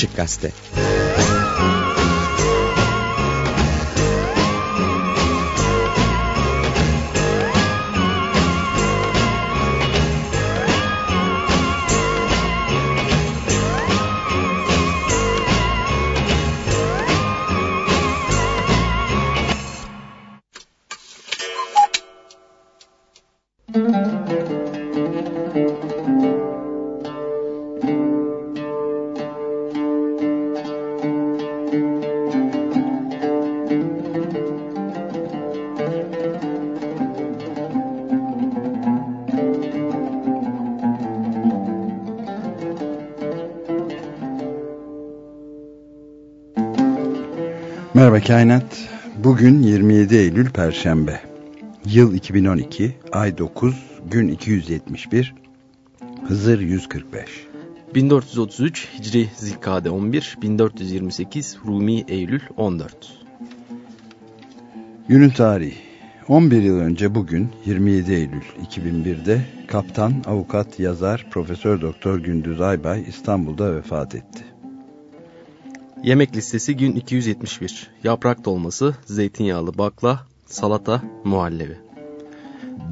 Açık Gazete Kainat. Bugün 27 Eylül Perşembe. Yıl 2012, ay 9, gün 271, Hızır 145. 1433 Hicri Zilkade 11, 1428 Rumi Eylül 14. Günün tarihi. 11 yıl önce bugün 27 Eylül 2001'de kaptan, avukat, yazar, profesör doktor Gündüz Aybay İstanbul'da vefat etti. Yemek listesi gün 271. Yaprak dolması, zeytinyağlı bakla, salata, muhallebi.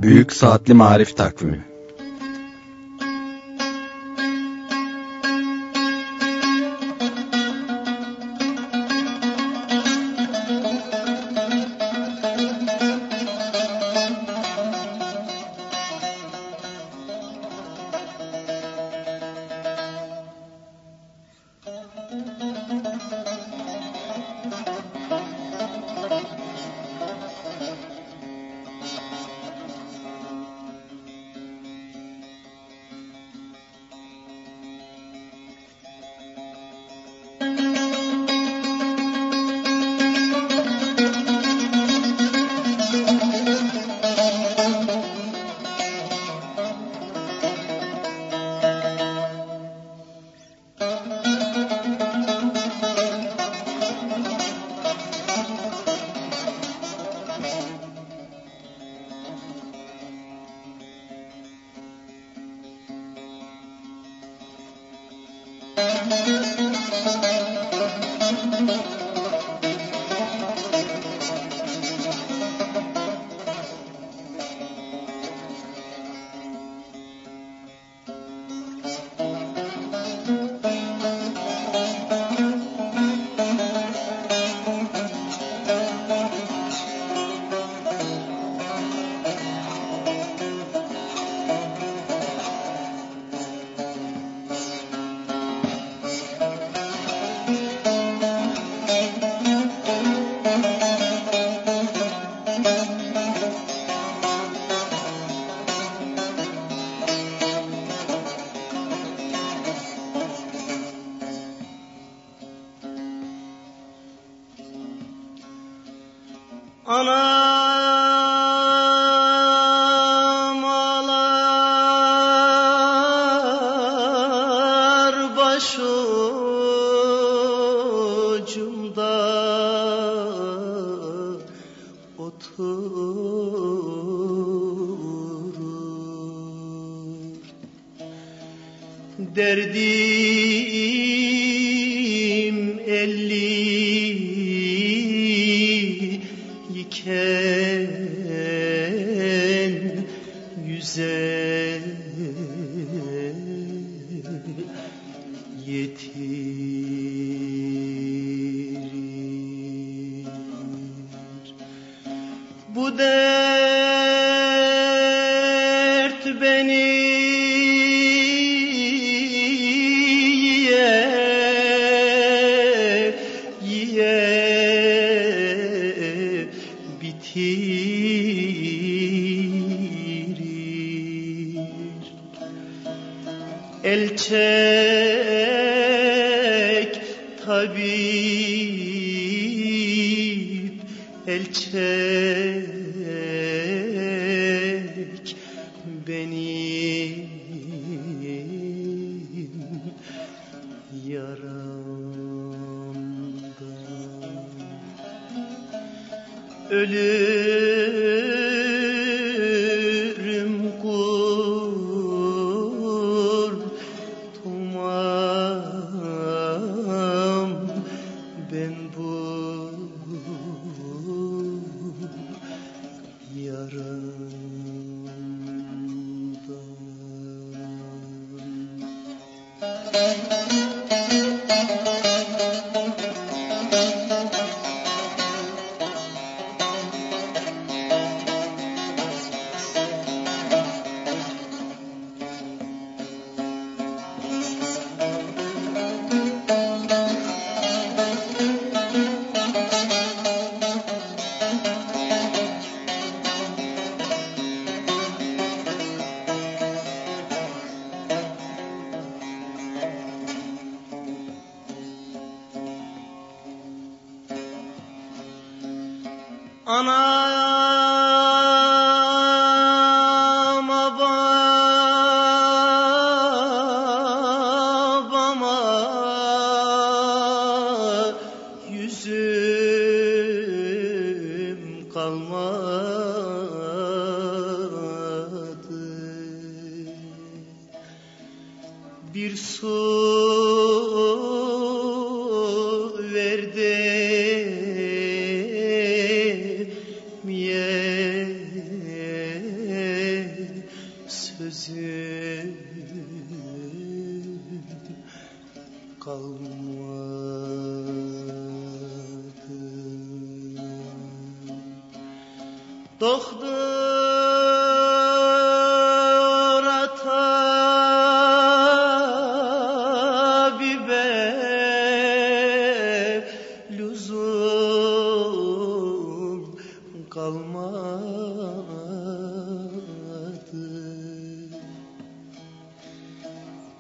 Büyük Saatli Marif Takvimi Anam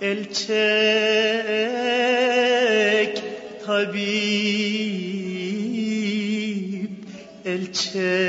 El çek tabip El çek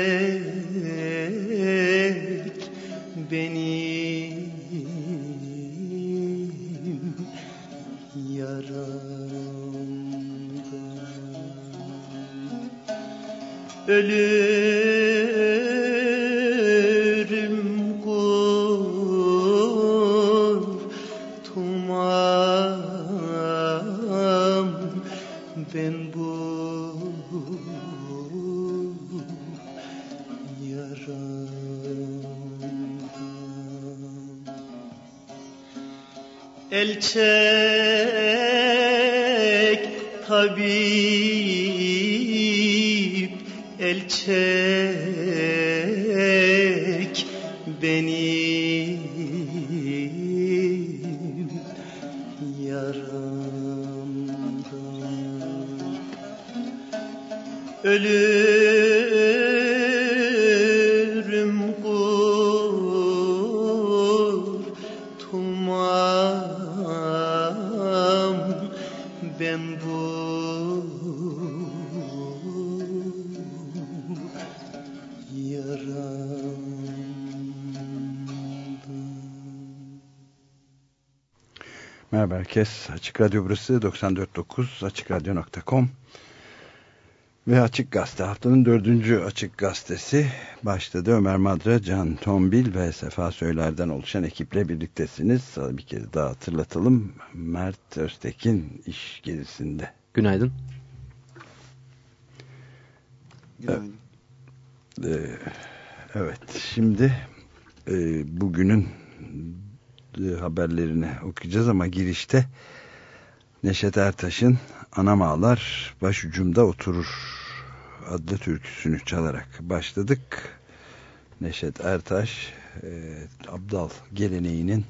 herkes. Açık Radyo burası 94.9 AçıkRadyo.com ve Açık Gazete haftanın dördüncü Açık Gazetesi başladı. Ömer Madra, Can Tombil ve Sefa Söyler'den oluşan ekiple birliktesiniz. Bir kez daha hatırlatalım. Mert Öztekin iş gezisinde. Günaydın. Günaydın. Evet şimdi e, bugünün haberlerini okuyacağız ama girişte Neşet Ertaş'ın Anam Ağlar Başucumda Oturur adlı türküsünü çalarak başladık. Neşet Ertaş e, Abdal geleneğinin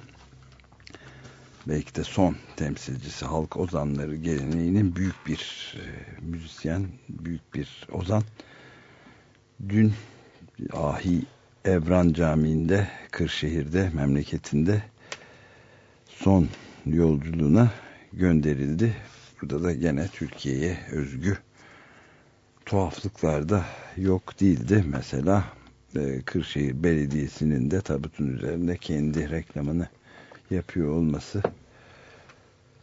belki de son temsilcisi halk ozanları geleneğinin büyük bir e, müzisyen, büyük bir ozan. Dün Ahi Evran Camii'nde Kırşehir'de memleketinde son yolculuğuna gönderildi. Burada da gene Türkiye'ye özgü tuhaflıklar da yok değildi. Mesela e, Kırşehir Belediyesi'nin de tabutun üzerinde kendi reklamını yapıyor olması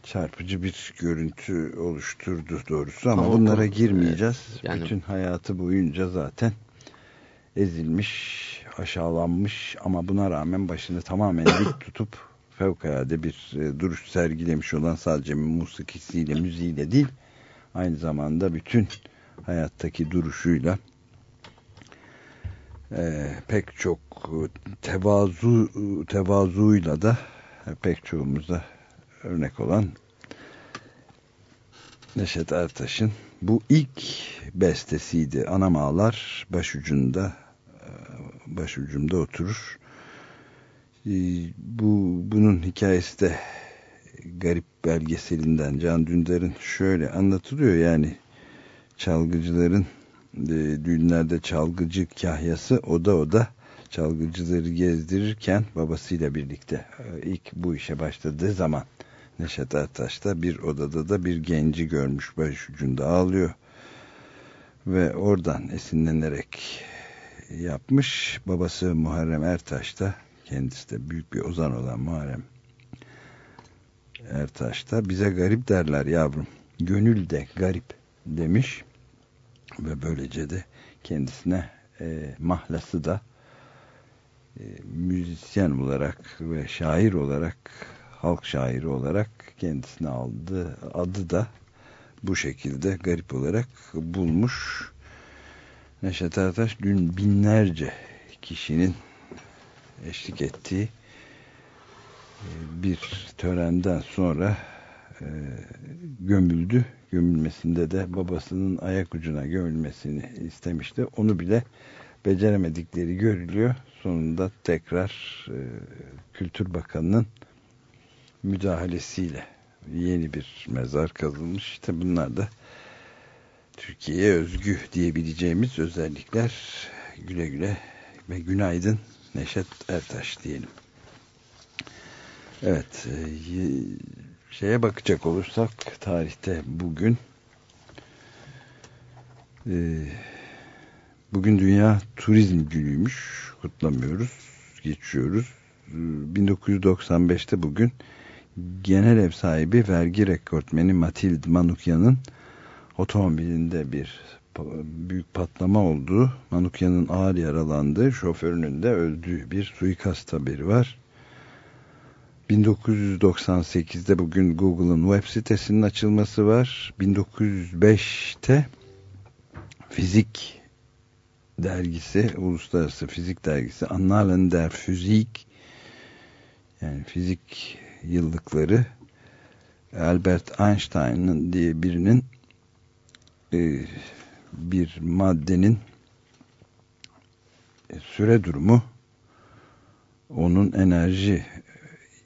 çarpıcı bir görüntü oluşturdu doğrusu ama, Ama bunlara bu- girmeyeceğiz. evet, yani- Bütün hayatı boyunca zaten ezilmiş, aşağılanmış ama buna rağmen başını tamamen dik tutup fevkalade bir e, duruş sergilemiş olan sadece musikisiyle, müziğiyle değil aynı zamanda bütün hayattaki duruşuyla e, pek çok e, tevazu tevazuyla da e, pek çoğumuza örnek olan Neşet Ertaş'ın bu ilk bestesiydi. Anam ağlar başucunda e, başucumda oturur. E, Bu bunun hikayesi de garip belgeselinden Can Dündar'ın şöyle anlatılıyor yani çalgıcıların e, düğünlerde çalgıcı kahyası oda oda çalgıcıları gezdirirken babasıyla birlikte e, ilk bu işe başladığı zaman Neşet Ertaş da bir odada da bir genci görmüş başucunda ağlıyor ve oradan esinlenerek yapmış. Babası Muharrem Ertaş da kendisi de büyük bir ozan olan Muharrem Ertaş da bize garip derler yavrum. Gönül de garip demiş ve böylece de kendisine e, mahlası da e, müzisyen olarak ve şair olarak halk şairi olarak kendisine aldı adı da bu şekilde garip olarak bulmuş. Neşet Ertaş dün binlerce kişinin eşlik ettiği e, bir törenden sonra e, gömüldü. Gömülmesinde de babasının ayak ucuna gömülmesini istemişti. Onu bile beceremedikleri görülüyor. Sonunda tekrar e, Kültür Bakanı'nın müdahalesiyle yeni bir mezar kazılmış. İşte bunlar da Türkiye'ye özgü diyebileceğimiz özellikler güle güle ve günaydın Neşet Ertaş diyelim. Evet e, şeye bakacak olursak tarihte bugün e, bugün Dünya Turizm Günü'ymüş kutlamıyoruz geçiyoruz 1995'te bugün genel ev sahibi vergi rekortmeni Matilde Manukyan'ın otomobilinde bir büyük patlama oldu. Manukyan'ın ağır yaralandığı, şoförünün de öldüğü bir suikast haberi var. 1998'de bugün Google'ın web sitesinin açılması var. 1905'te fizik dergisi, uluslararası fizik dergisi Annalen der Physik yani fizik yıllıkları Albert Einstein'ın diye birinin e, bir maddenin e, süre durumu onun enerji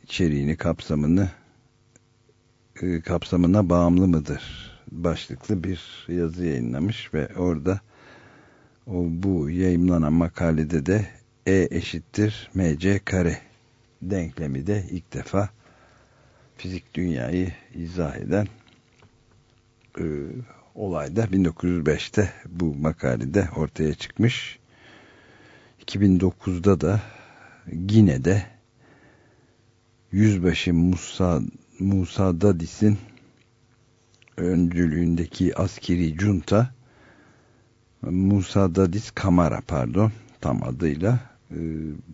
içeriğini kapsamını e, kapsamına bağımlı mıdır başlıklı bir yazı yayınlamış ve orada o bu yayınlanan makalede de E eşittir mc kare denklemi de ilk defa fizik dünyayı izah eden e, olayda 1905'te bu makalede ortaya çıkmış. 2009'da da Gine'de Yüzbaşı Musa, Musa Dadis'in öncülüğündeki askeri junta Musa Dadis Kamara pardon tam adıyla e,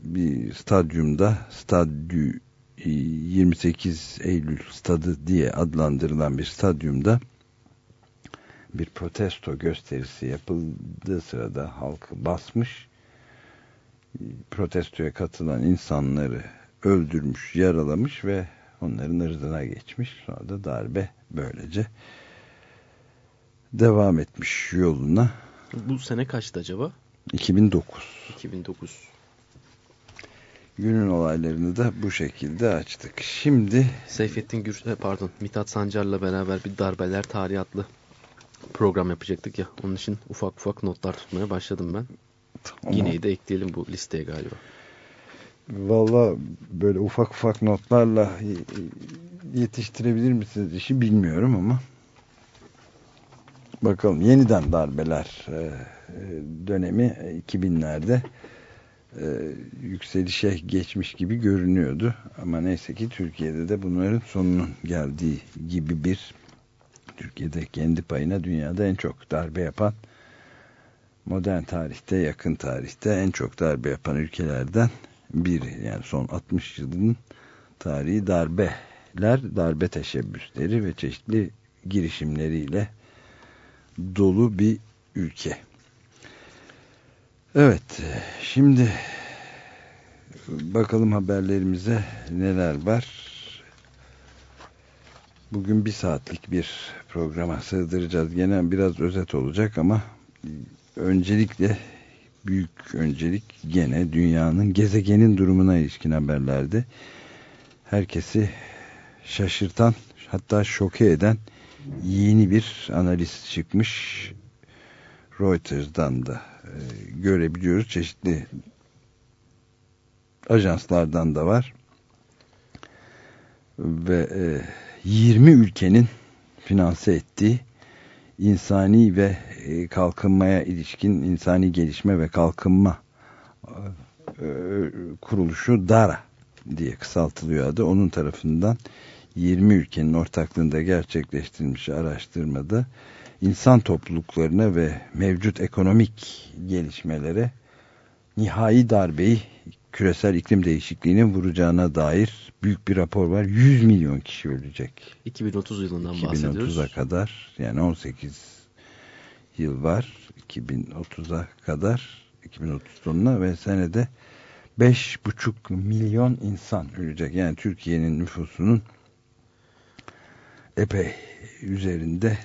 bir stadyumda stadyum 28 Eylül stadı diye adlandırılan bir stadyumda bir protesto gösterisi yapıldığı sırada halkı basmış protestoya katılan insanları öldürmüş, yaralamış ve onların ırzına geçmiş. Sonra da darbe böylece devam etmiş yoluna. Bu sene kaçtı acaba? 2009. 2009. Günün olaylarını da bu şekilde açtık. Şimdi Seyfettin Gür e, pardon Mithat Sancar'la beraber bir darbeler tarihi adlı program yapacaktık ya. Onun için ufak ufak notlar tutmaya başladım ben. Tamam. Yine'yi de ekleyelim bu listeye galiba. Valla böyle ufak ufak notlarla yetiştirebilir misiniz işi bilmiyorum ama bakalım yeniden darbeler e, e, dönemi 2000'lerde e, yükselişe geçmiş gibi görünüyordu ama neyse ki Türkiye'de de bunların sonunun geldiği gibi bir Türkiye'de kendi payına dünyada en çok darbe yapan modern tarihte yakın tarihte en çok darbe yapan ülkelerden bir yani son 60 yılın tarihi darbeler, darbe teşebbüsleri ve çeşitli girişimleriyle dolu bir ülke. Evet, şimdi bakalım haberlerimize neler var. Bugün bir saatlik bir programa sığdıracağız. Gene biraz özet olacak ama öncelikle büyük öncelik gene dünyanın gezegenin durumuna ilişkin haberlerdi. Herkesi şaşırtan hatta şoke eden yeni bir analiz çıkmış. Reuters'dan da e, görebiliyoruz. Çeşitli ajanslardan da var. Ve e, 20 ülkenin finanse ettiği insani ve e, kalkınmaya ilişkin insani gelişme ve kalkınma e, kuruluşu DARA diye kısaltılıyor adı. Onun tarafından 20 ülkenin ortaklığında gerçekleştirilmiş araştırmada insan topluluklarına ve mevcut ekonomik gelişmelere nihai darbeyi küresel iklim değişikliğinin vuracağına dair büyük bir rapor var. 100 milyon kişi ölecek. 2030 yılından 2030'a bahsediyoruz. 2030'a kadar yani 18 yıl var. 2030'a kadar 2030 sonuna ve senede 5,5 milyon insan ölecek. Yani Türkiye'nin nüfusunun epey üzerinde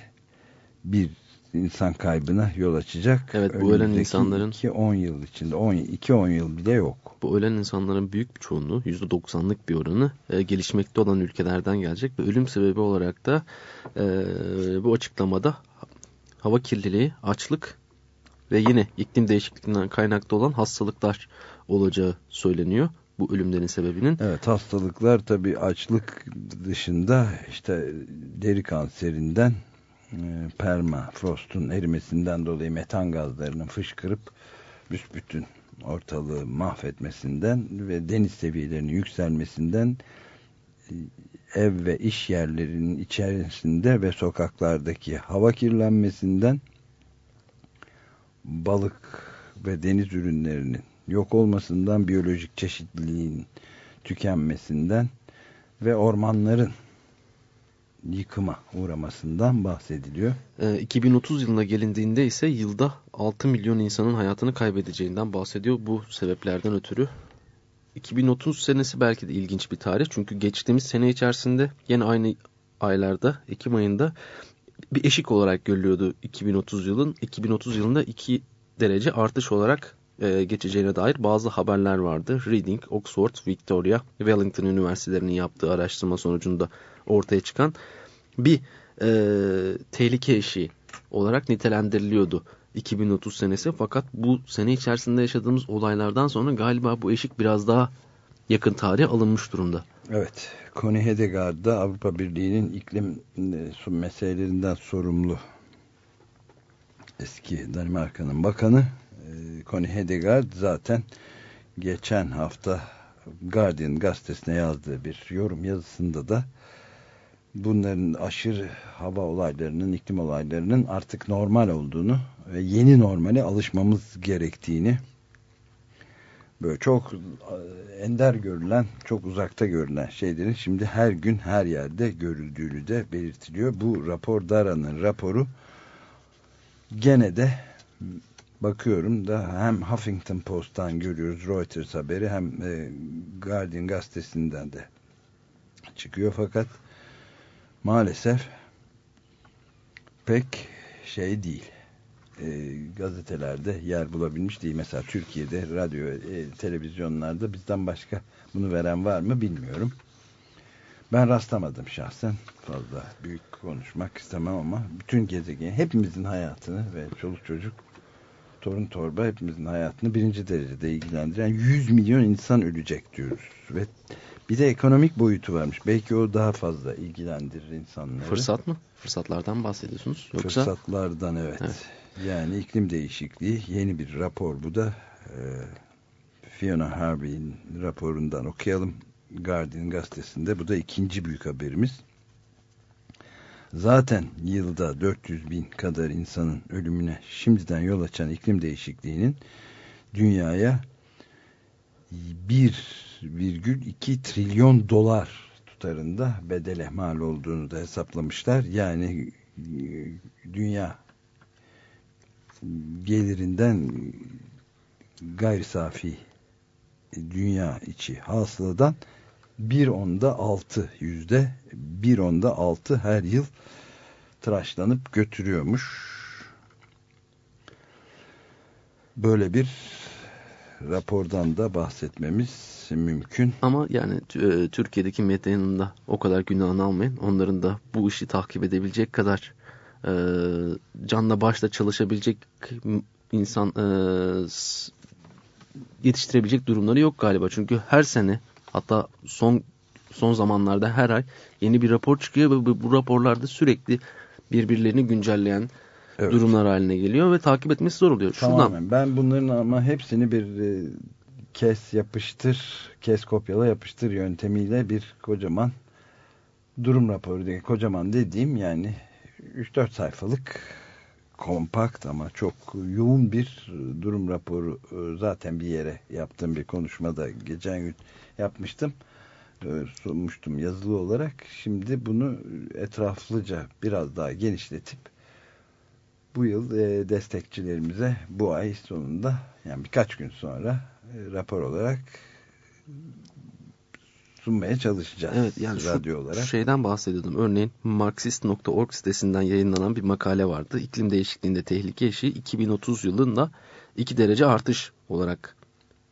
bir insan kaybına yol açacak. Evet, bu ölen insanların- 2-10 yıl içinde 2-10 yıl bile yok. Bu ölen insanların büyük bir çoğunluğu %90'lık bir oranı e, gelişmekte olan ülkelerden gelecek ve ölüm sebebi olarak da e, bu açıklamada hava kirliliği, açlık ve yine iklim değişikliğinden kaynaklı olan hastalıklar olacağı söyleniyor. Bu ölümlerin sebebinin. Evet hastalıklar tabi açlık dışında işte deri kanserinden e, permafrostun erimesinden dolayı metan gazlarının fışkırıp büsbütün ortalığı mahvetmesinden ve deniz seviyelerinin yükselmesinden e, ev ve iş yerlerinin içerisinde ve sokaklardaki hava kirlenmesinden balık ve deniz ürünlerinin yok olmasından biyolojik çeşitliliğin tükenmesinden ve ormanların yıkıma uğramasından bahsediliyor. E, 2030 yılına gelindiğinde ise yılda 6 milyon insanın hayatını kaybedeceğinden bahsediyor bu sebeplerden ötürü. 2030 senesi belki de ilginç bir tarih çünkü geçtiğimiz sene içerisinde yine aynı aylarda Ekim ayında bir eşik olarak görülüyordu 2030 yılın. 2030 yılında 2 derece artış olarak e, geçeceğine dair bazı haberler vardı. Reading, Oxford, Victoria, Wellington Üniversitelerinin yaptığı araştırma sonucunda ortaya çıkan bir e, tehlike eşiği olarak nitelendiriliyordu 2030 senesi. Fakat bu sene içerisinde yaşadığımız olaylardan sonra galiba bu eşik biraz daha yakın tarihe alınmış durumda. Evet, Connie Hedegaard da Avrupa Birliği'nin iklim e, meselelerinden sorumlu eski Danimarka'nın bakanı e, Connie Hedegaard zaten geçen hafta Guardian gazetesine yazdığı bir yorum yazısında da bunların aşırı hava olaylarının, iklim olaylarının artık normal olduğunu ve yeni normale alışmamız gerektiğini böyle çok e, ender görülen, çok uzakta görülen şeylerin şimdi her gün her yerde görüldüğünü de belirtiliyor. Bu rapor Dara'nın raporu gene de bakıyorum da hem Huffington Post'tan görüyoruz Reuters haberi hem e, Guardian gazetesinden de çıkıyor fakat maalesef pek şey değil e, gazetelerde yer bulabilmiş değil. Mesela Türkiye'de radyo, e, televizyonlarda bizden başka bunu veren var mı bilmiyorum. Ben rastlamadım şahsen. Fazla büyük konuşmak istemem ama bütün gezegen, hepimizin hayatını ve çoluk çocuk, torun torba hepimizin hayatını birinci derecede ilgilendiren 100 milyon insan ölecek diyoruz. Ve bir de ekonomik boyutu varmış. Belki o daha fazla ilgilendirir insanları. Fırsat mı? Fırsatlardan bahsediyorsunuz. Yoksa Fırsatlardan evet. Evet. Yani iklim değişikliği yeni bir rapor bu da. Ee, Fiona Harvey'in raporundan okuyalım. Guardian gazetesinde. Bu da ikinci büyük haberimiz. Zaten yılda 400 bin kadar insanın ölümüne şimdiden yol açan iklim değişikliğinin dünyaya 1,2 trilyon dolar tutarında bedele mal olduğunu da hesaplamışlar. Yani e, dünya gelirinden gayri safi dünya içi hasıladan bir onda altı yüzde bir onda altı her yıl tıraşlanıp götürüyormuş. Böyle bir rapordan da bahsetmemiz mümkün. ama yani e, Türkiye'deki medyanın da o kadar günahını almayın. Onların da bu işi takip edebilecek kadar e, canla başla çalışabilecek insan e, yetiştirebilecek durumları yok galiba. Çünkü her sene hatta son son zamanlarda her ay yeni bir rapor çıkıyor ve bu raporlarda sürekli birbirlerini güncelleyen evet. durumlar haline geliyor ve takip etmesi zor oluyor. Tamamen. Şuradan... Ben bunların ama hepsini bir e, kes yapıştır, kes kopyala yapıştır yöntemiyle bir kocaman durum raporu diye kocaman dediğim yani 3-4 sayfalık kompakt ama çok yoğun bir durum raporu e, zaten bir yere yaptığım bir konuşmada geçen gün yapmıştım e, sunmuştum yazılı olarak şimdi bunu etraflıca biraz daha genişletip bu yıl e, destekçilerimize bu ay sonunda yani birkaç gün sonra rapor olarak sunmaya çalışacağız. Evet yani radyo şu, olarak. Şeyden bahsediyordum. Örneğin Marxist.org sitesinden yayınlanan bir makale vardı. İklim değişikliğinde tehlike eşiği 2030 yılında 2 derece artış olarak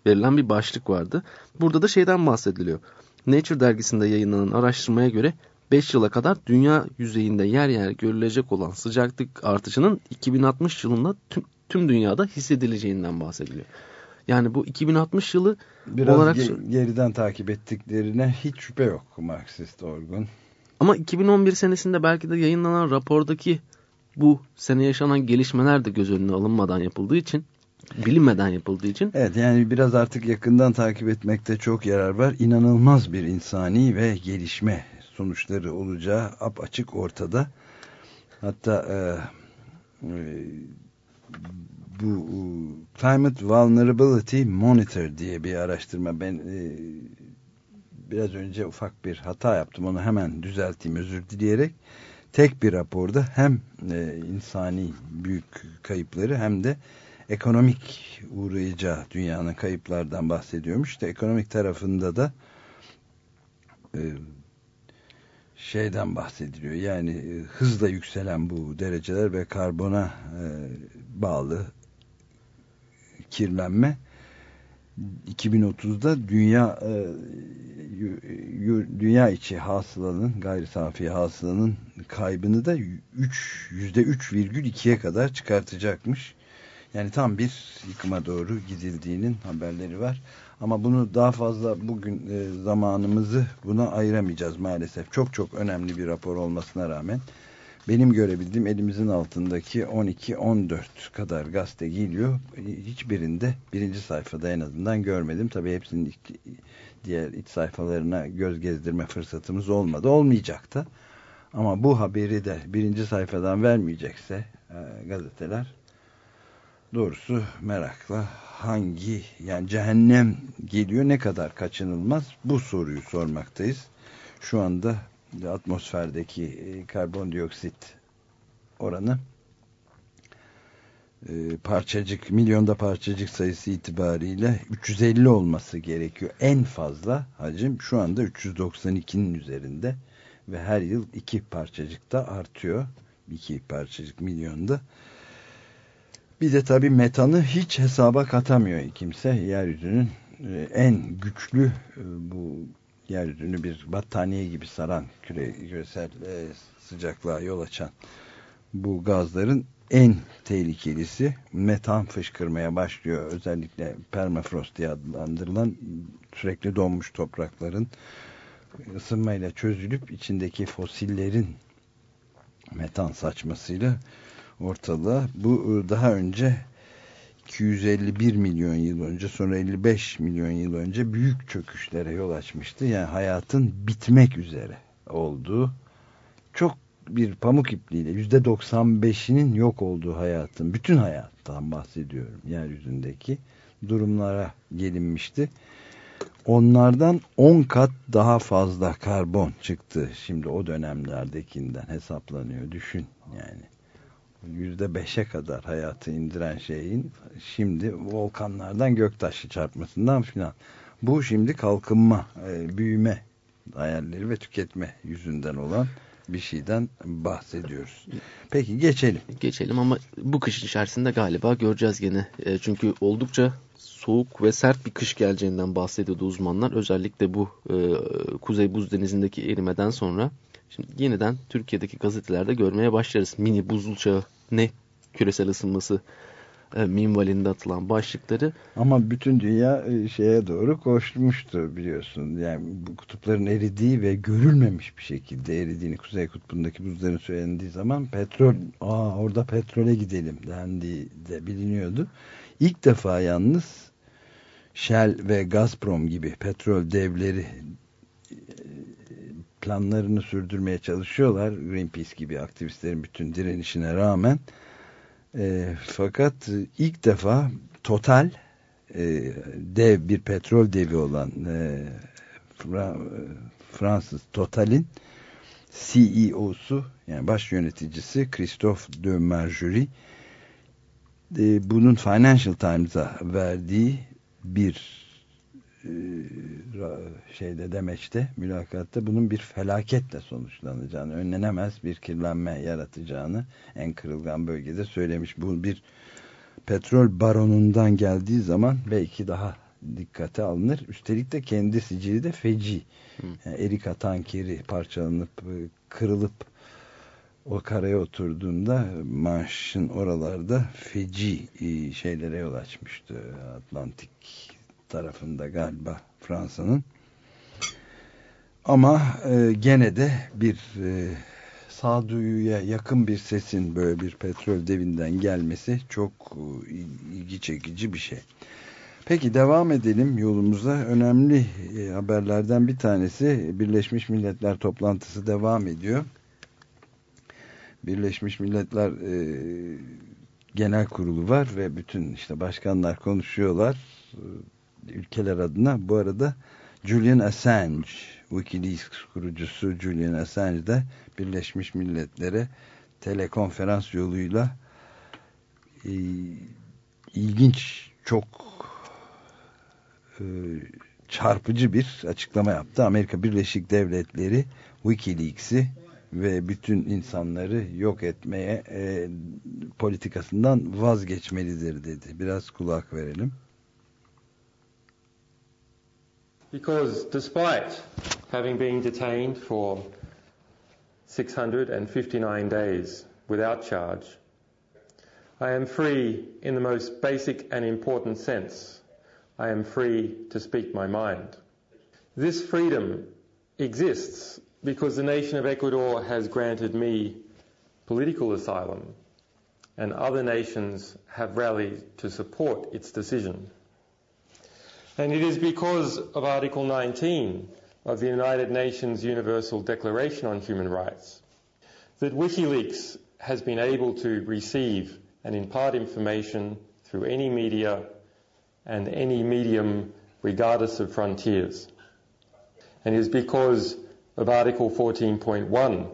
verilen bir başlık vardı. Burada da şeyden bahsediliyor. Nature dergisinde yayınlanan araştırmaya göre 5 yıla kadar dünya yüzeyinde yer yer görülecek olan sıcaklık artışının 2060 yılında tüm, tüm dünyada hissedileceğinden bahsediliyor. Yani bu 2060 yılı Biraz olarak... geriden takip ettiklerine hiç şüphe yok Marksist Orgun. Ama 2011 senesinde belki de yayınlanan rapordaki bu sene yaşanan gelişmeler de göz önüne alınmadan yapıldığı için bilinmeden yapıldığı için. Evet yani biraz artık yakından takip etmekte çok yarar var. İnanılmaz bir insani ve gelişme sonuçları olacağı açık ortada. Hatta e, e, bu Climate Vulnerability Monitor diye bir araştırma. Ben e, biraz önce ufak bir hata yaptım. Onu hemen düzelteyim özür dileyerek. Tek bir raporda hem e, insani büyük kayıpları hem de ekonomik uğrayacağı dünyanın kayıplardan bahsediyormuş. İşte ekonomik tarafında da e, şeyden bahsediliyor. Yani e, hızla yükselen bu dereceler ve karbona e, bağlı kirlenme 2030'da dünya e, dünya içi hasılanın gayri safi hasılanın kaybını da 3 %3,2'ye kadar çıkartacakmış. Yani tam bir yıkıma doğru gidildiğinin haberleri var. Ama bunu daha fazla bugün e, zamanımızı buna ayıramayacağız maalesef. Çok çok önemli bir rapor olmasına rağmen benim görebildiğim elimizin altındaki 12-14 kadar gazete geliyor. Hiçbirinde birinci sayfada en azından görmedim. Tabii hepsinin diğer iç sayfalarına göz gezdirme fırsatımız olmadı. Olmayacak da. Ama bu haberi de birinci sayfadan vermeyecekse e, gazeteler doğrusu merakla hangi yani cehennem geliyor ne kadar kaçınılmaz bu soruyu sormaktayız. Şu anda atmosferdeki e, karbondioksit oranı e, parçacık milyonda parçacık sayısı itibariyle 350 olması gerekiyor. En fazla hacim şu anda 392'nin üzerinde ve her yıl iki parçacık da artıyor. iki parçacık milyonda. Bir de tabii metanı hiç hesaba katamıyor kimse. Yeryüzünün e, en güçlü bu yeryüzünü bir battaniye gibi saran küre, küresel e, sıcaklığa yol açan bu gazların en tehlikelisi metan fışkırmaya başlıyor. Özellikle permafrost diye adlandırılan sürekli donmuş toprakların ısınmayla çözülüp içindeki fosillerin metan saçmasıyla ortalığa bu daha önce 251 milyon yıl önce sonra 55 milyon yıl önce büyük çöküşlere yol açmıştı. Yani hayatın bitmek üzere olduğu çok bir pamuk ipliğiyle yüzde 95'inin yok olduğu hayatın bütün hayattan bahsediyorum yeryüzündeki durumlara gelinmişti. Onlardan 10 kat daha fazla karbon çıktı şimdi o dönemlerdekinden hesaplanıyor düşün yani yüzde beşe kadar hayatı indiren şeyin şimdi volkanlardan göktaşı çarpmasından filan. Bu şimdi kalkınma, e, büyüme hayalleri ve tüketme yüzünden olan bir şeyden bahsediyoruz. Peki geçelim. Geçelim ama bu kış içerisinde galiba göreceğiz gene. E, çünkü oldukça soğuk ve sert bir kış geleceğinden bahsediyordu uzmanlar. Özellikle bu e, Kuzey Buz Denizi'ndeki erimeden sonra Şimdi yeniden Türkiye'deki gazetelerde görmeye başlarız. Mini buzul çağı ne küresel ısınması e, minvalinde atılan başlıkları. Ama bütün dünya e, şeye doğru koşmuştu biliyorsun. Yani bu kutupların eridiği ve görülmemiş bir şekilde eridiğini Kuzey Kutbu'ndaki buzların söylendiği zaman petrol, aa orada petrole gidelim dendiği de biliniyordu. İlk defa yalnız Shell ve Gazprom gibi petrol devleri e, planlarını sürdürmeye çalışıyorlar. Greenpeace gibi aktivistlerin bütün direnişine rağmen e, fakat ilk defa Total e, dev bir petrol devi olan e, Fra Fransız Total'in CEO'su yani baş yöneticisi Christophe de Margerie e, bunun Financial Times'a verdiği bir şeyde demeçte mülakatta bunun bir felaketle sonuçlanacağını önlenemez bir kirlenme yaratacağını en kırılgan bölgede söylemiş. Bu bir petrol baronundan geldiği zaman belki daha dikkate alınır. Üstelik de kendi sicili de feci. Yani Erika tankeri parçalanıp e, kırılıp o karaya oturduğunda Manş'ın oralarda feci e, şeylere yol açmıştı. Atlantik tarafında galiba Fransa'nın. Ama e, gene de bir e, sağduyuya yakın bir sesin böyle bir petrol devinden gelmesi çok e, ilgi çekici bir şey. Peki devam edelim yolumuza. Önemli e, haberlerden bir tanesi Birleşmiş Milletler toplantısı devam ediyor. Birleşmiş Milletler e, Genel Kurulu var ve bütün işte başkanlar konuşuyorlar ülkeler adına. Bu arada Julian Assange, Wikileaks kurucusu Julian Assange de Birleşmiş Milletler'e telekonferans yoluyla e, ilginç, çok e, çarpıcı bir açıklama yaptı. Amerika Birleşik Devletleri Wikileaks'i ve bütün insanları yok etmeye e, politikasından vazgeçmelidir dedi. Biraz kulak verelim. Because despite having been detained for 659 days without charge, I am free in the most basic and important sense. I am free to speak my mind. This freedom exists because the nation of Ecuador has granted me political asylum and other nations have rallied to support its decision. And it is because of Article 19 of the United Nations Universal Declaration on Human Rights that WikiLeaks has been able to receive and impart information through any media and any medium regardless of frontiers. And it is because of Article 14.1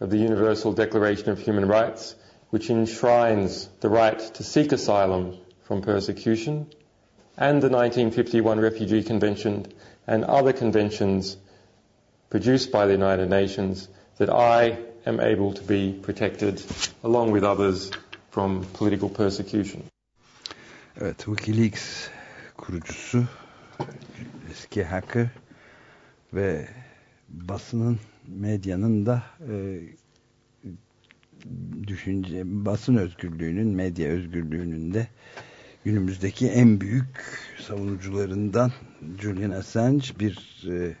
of the Universal Declaration of Human Rights, which enshrines the right to seek asylum from persecution and the 1951 Refugee Convention and other conventions produced by the United Nations that I am able to be protected along with others from political persecution. Evet, Wikileaks kurucusu eski hacker ve basının medyanın da e, düşünce basın özgürlüğünün medya özgürlüğünün de günümüzdeki en büyük savunucularından Julian Assange bir e,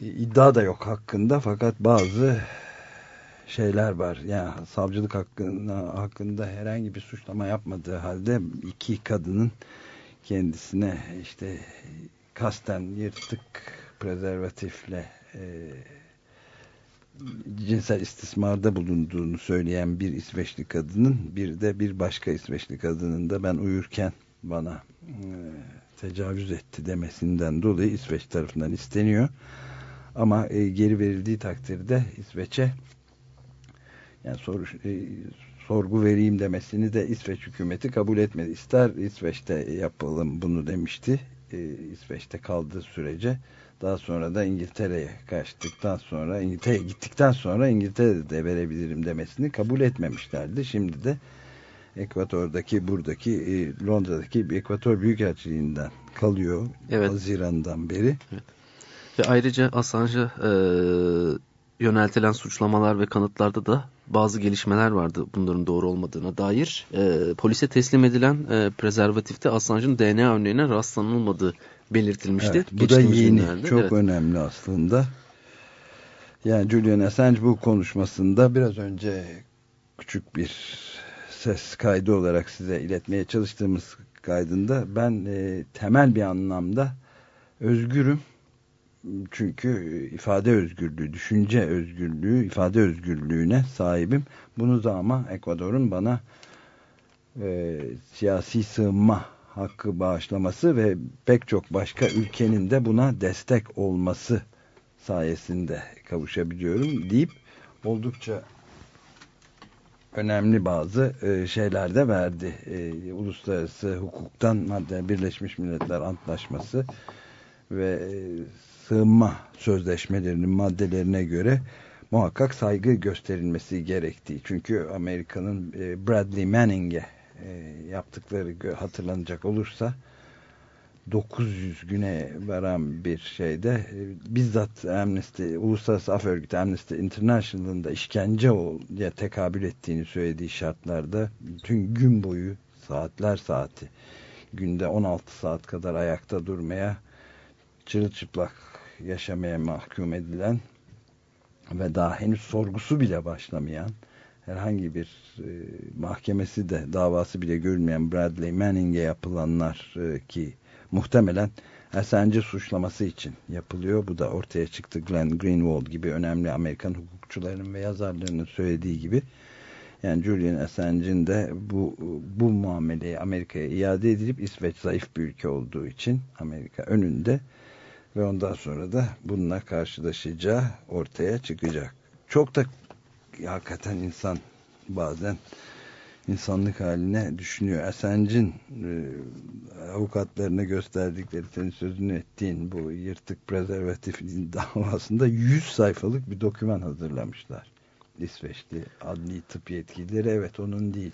iddia da yok hakkında fakat bazı şeyler var. Yani savcılık hakkında, hakkında herhangi bir suçlama yapmadığı halde iki kadının kendisine işte kasten yırtık prezervatifle e, cinsel istismarda bulunduğunu söyleyen bir İsveçli kadının bir de bir başka İsveçli kadının da ben uyurken bana e, tecavüz etti demesinden dolayı İsveç tarafından isteniyor. Ama e, geri verildiği takdirde İsveç'e yani soru, e, sorgu vereyim demesini de İsveç hükümeti kabul etmedi. İster İsveç'te yapalım bunu demişti. E, İsveç'te kaldığı sürece daha sonra da İngiltere'ye kaçtıktan sonra İngiltere'ye gittikten sonra İngiltere'de verebilirim demesini kabul etmemişlerdi. Şimdi de Ekvator'daki buradaki e, Londra'daki Ekvator Büyükelçiliğinden kalıyor evet. Haziran'dan beri. Evet. Ve ayrıca Assange'a e, yöneltilen suçlamalar ve kanıtlarda da bazı gelişmeler vardı bunların doğru olmadığına dair. E, polise teslim edilen e, prezervatifte Assange'ın DNA örneğine rastlanılmadığı belirtilmişti. Evet, bu da yeni, günlerde. çok evet. önemli aslında. Yani Julian Assange bu konuşmasında biraz önce küçük bir ses kaydı olarak size iletmeye çalıştığımız kaydında ben e, temel bir anlamda özgürüm. Çünkü ifade özgürlüğü, düşünce özgürlüğü, ifade özgürlüğüne sahibim. Bunu da ama Ekvador'un bana e, siyasi sığınma hakkı bağışlaması ve pek çok başka ülkenin de buna destek olması sayesinde kavuşabiliyorum deyip oldukça önemli bazı e, şeyler de verdi. E, uluslararası hukuktan madde Birleşmiş Milletler Antlaşması ve e, sığınma sözleşmelerinin maddelerine göre muhakkak saygı gösterilmesi gerektiği. Çünkü Amerika'nın Bradley Manning'e e, yaptıkları hatırlanacak olursa 900 güne varan bir şeyde e, bizzat Amnesty, Uluslararası Af Örgütü Amnesty International'ın da işkence ya tekabül ettiğini söylediği şartlarda bütün gün boyu saatler saati günde 16 saat kadar ayakta durmaya çırılçıplak yaşamaya mahkum edilen ve daha henüz sorgusu bile başlamayan herhangi bir e, mahkemesi de davası bile görülmeyen Bradley Manning'e yapılanlar e, ki muhtemelen Assange suçlaması için yapılıyor. Bu da ortaya çıktı Glenn Greenwald gibi önemli Amerikan hukukçularının ve yazarlarının söylediği gibi. Yani Julian Assange'in de bu, bu muameleyi Amerika'ya iade edilip İsveç zayıf bir ülke olduğu için Amerika önünde ve ondan sonra da bununla karşılaşacağı ortaya çıkacak. Çok da hakikaten insan bazen insanlık haline düşünüyor. Assange'in e, avukatlarına gösterdikleri senin sözünü ettiğin bu yırtık prezervatif davasında 100 sayfalık bir doküman hazırlamışlar. İsveçli adli tıp yetkilileri evet onun değil.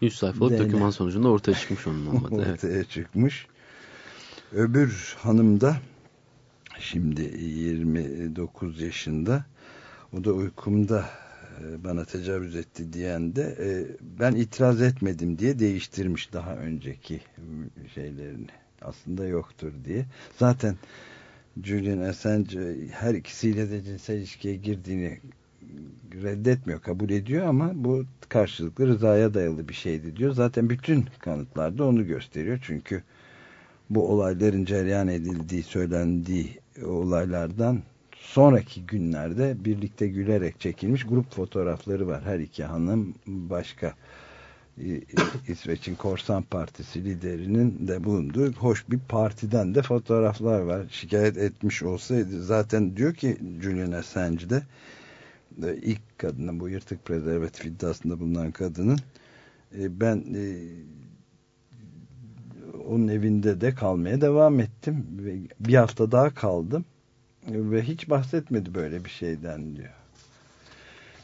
100 sayfalık DNA. doküman sonucunda ortaya çıkmış onun olmadı. ortaya evet. çıkmış. Öbür hanım da şimdi 29 yaşında o da uykumda e, bana tecavüz etti diyen de e, ben itiraz etmedim diye değiştirmiş daha önceki şeylerini. Aslında yoktur diye. Zaten Julian Assange her ikisiyle de cinsel ilişkiye girdiğini reddetmiyor, kabul ediyor ama bu karşılıklı rızaya dayalı bir şeydi diyor. Zaten bütün kanıtlarda onu gösteriyor. Çünkü bu olayların cereyan edildiği, söylendiği olaylardan sonraki günlerde birlikte gülerek çekilmiş grup fotoğrafları var. Her iki hanım başka İsveç'in Korsan Partisi liderinin de bulunduğu hoş bir partiden de fotoğraflar var. Şikayet etmiş olsaydı zaten diyor ki Julian Assange de ilk kadının bu yırtık prezervatif iddiasında bulunan kadının e, ben e, onun evinde de kalmaya devam ettim bir hafta daha kaldım ve hiç bahsetmedi böyle bir şeyden diyor.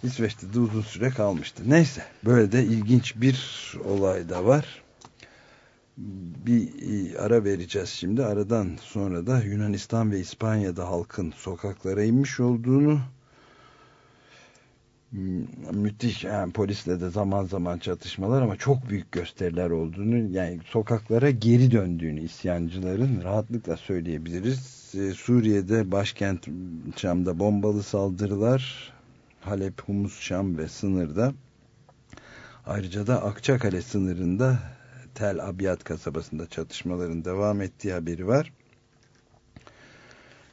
İsveç'te de uzun süre kalmıştı. Neyse böyle de ilginç bir olay da var. Bir ara vereceğiz şimdi. Aradan sonra da Yunanistan ve İspanya'da halkın sokaklara inmiş olduğunu müthiş yani polisle de zaman zaman çatışmalar ama çok büyük gösteriler olduğunu yani sokaklara geri döndüğünü isyancıların rahatlıkla söyleyebiliriz. Ee, Suriye'de başkent Şam'da bombalı saldırılar Halep, Humus, Şam ve sınırda ayrıca da Akçakale sınırında Tel Abyad kasabasında çatışmaların devam ettiği haberi var.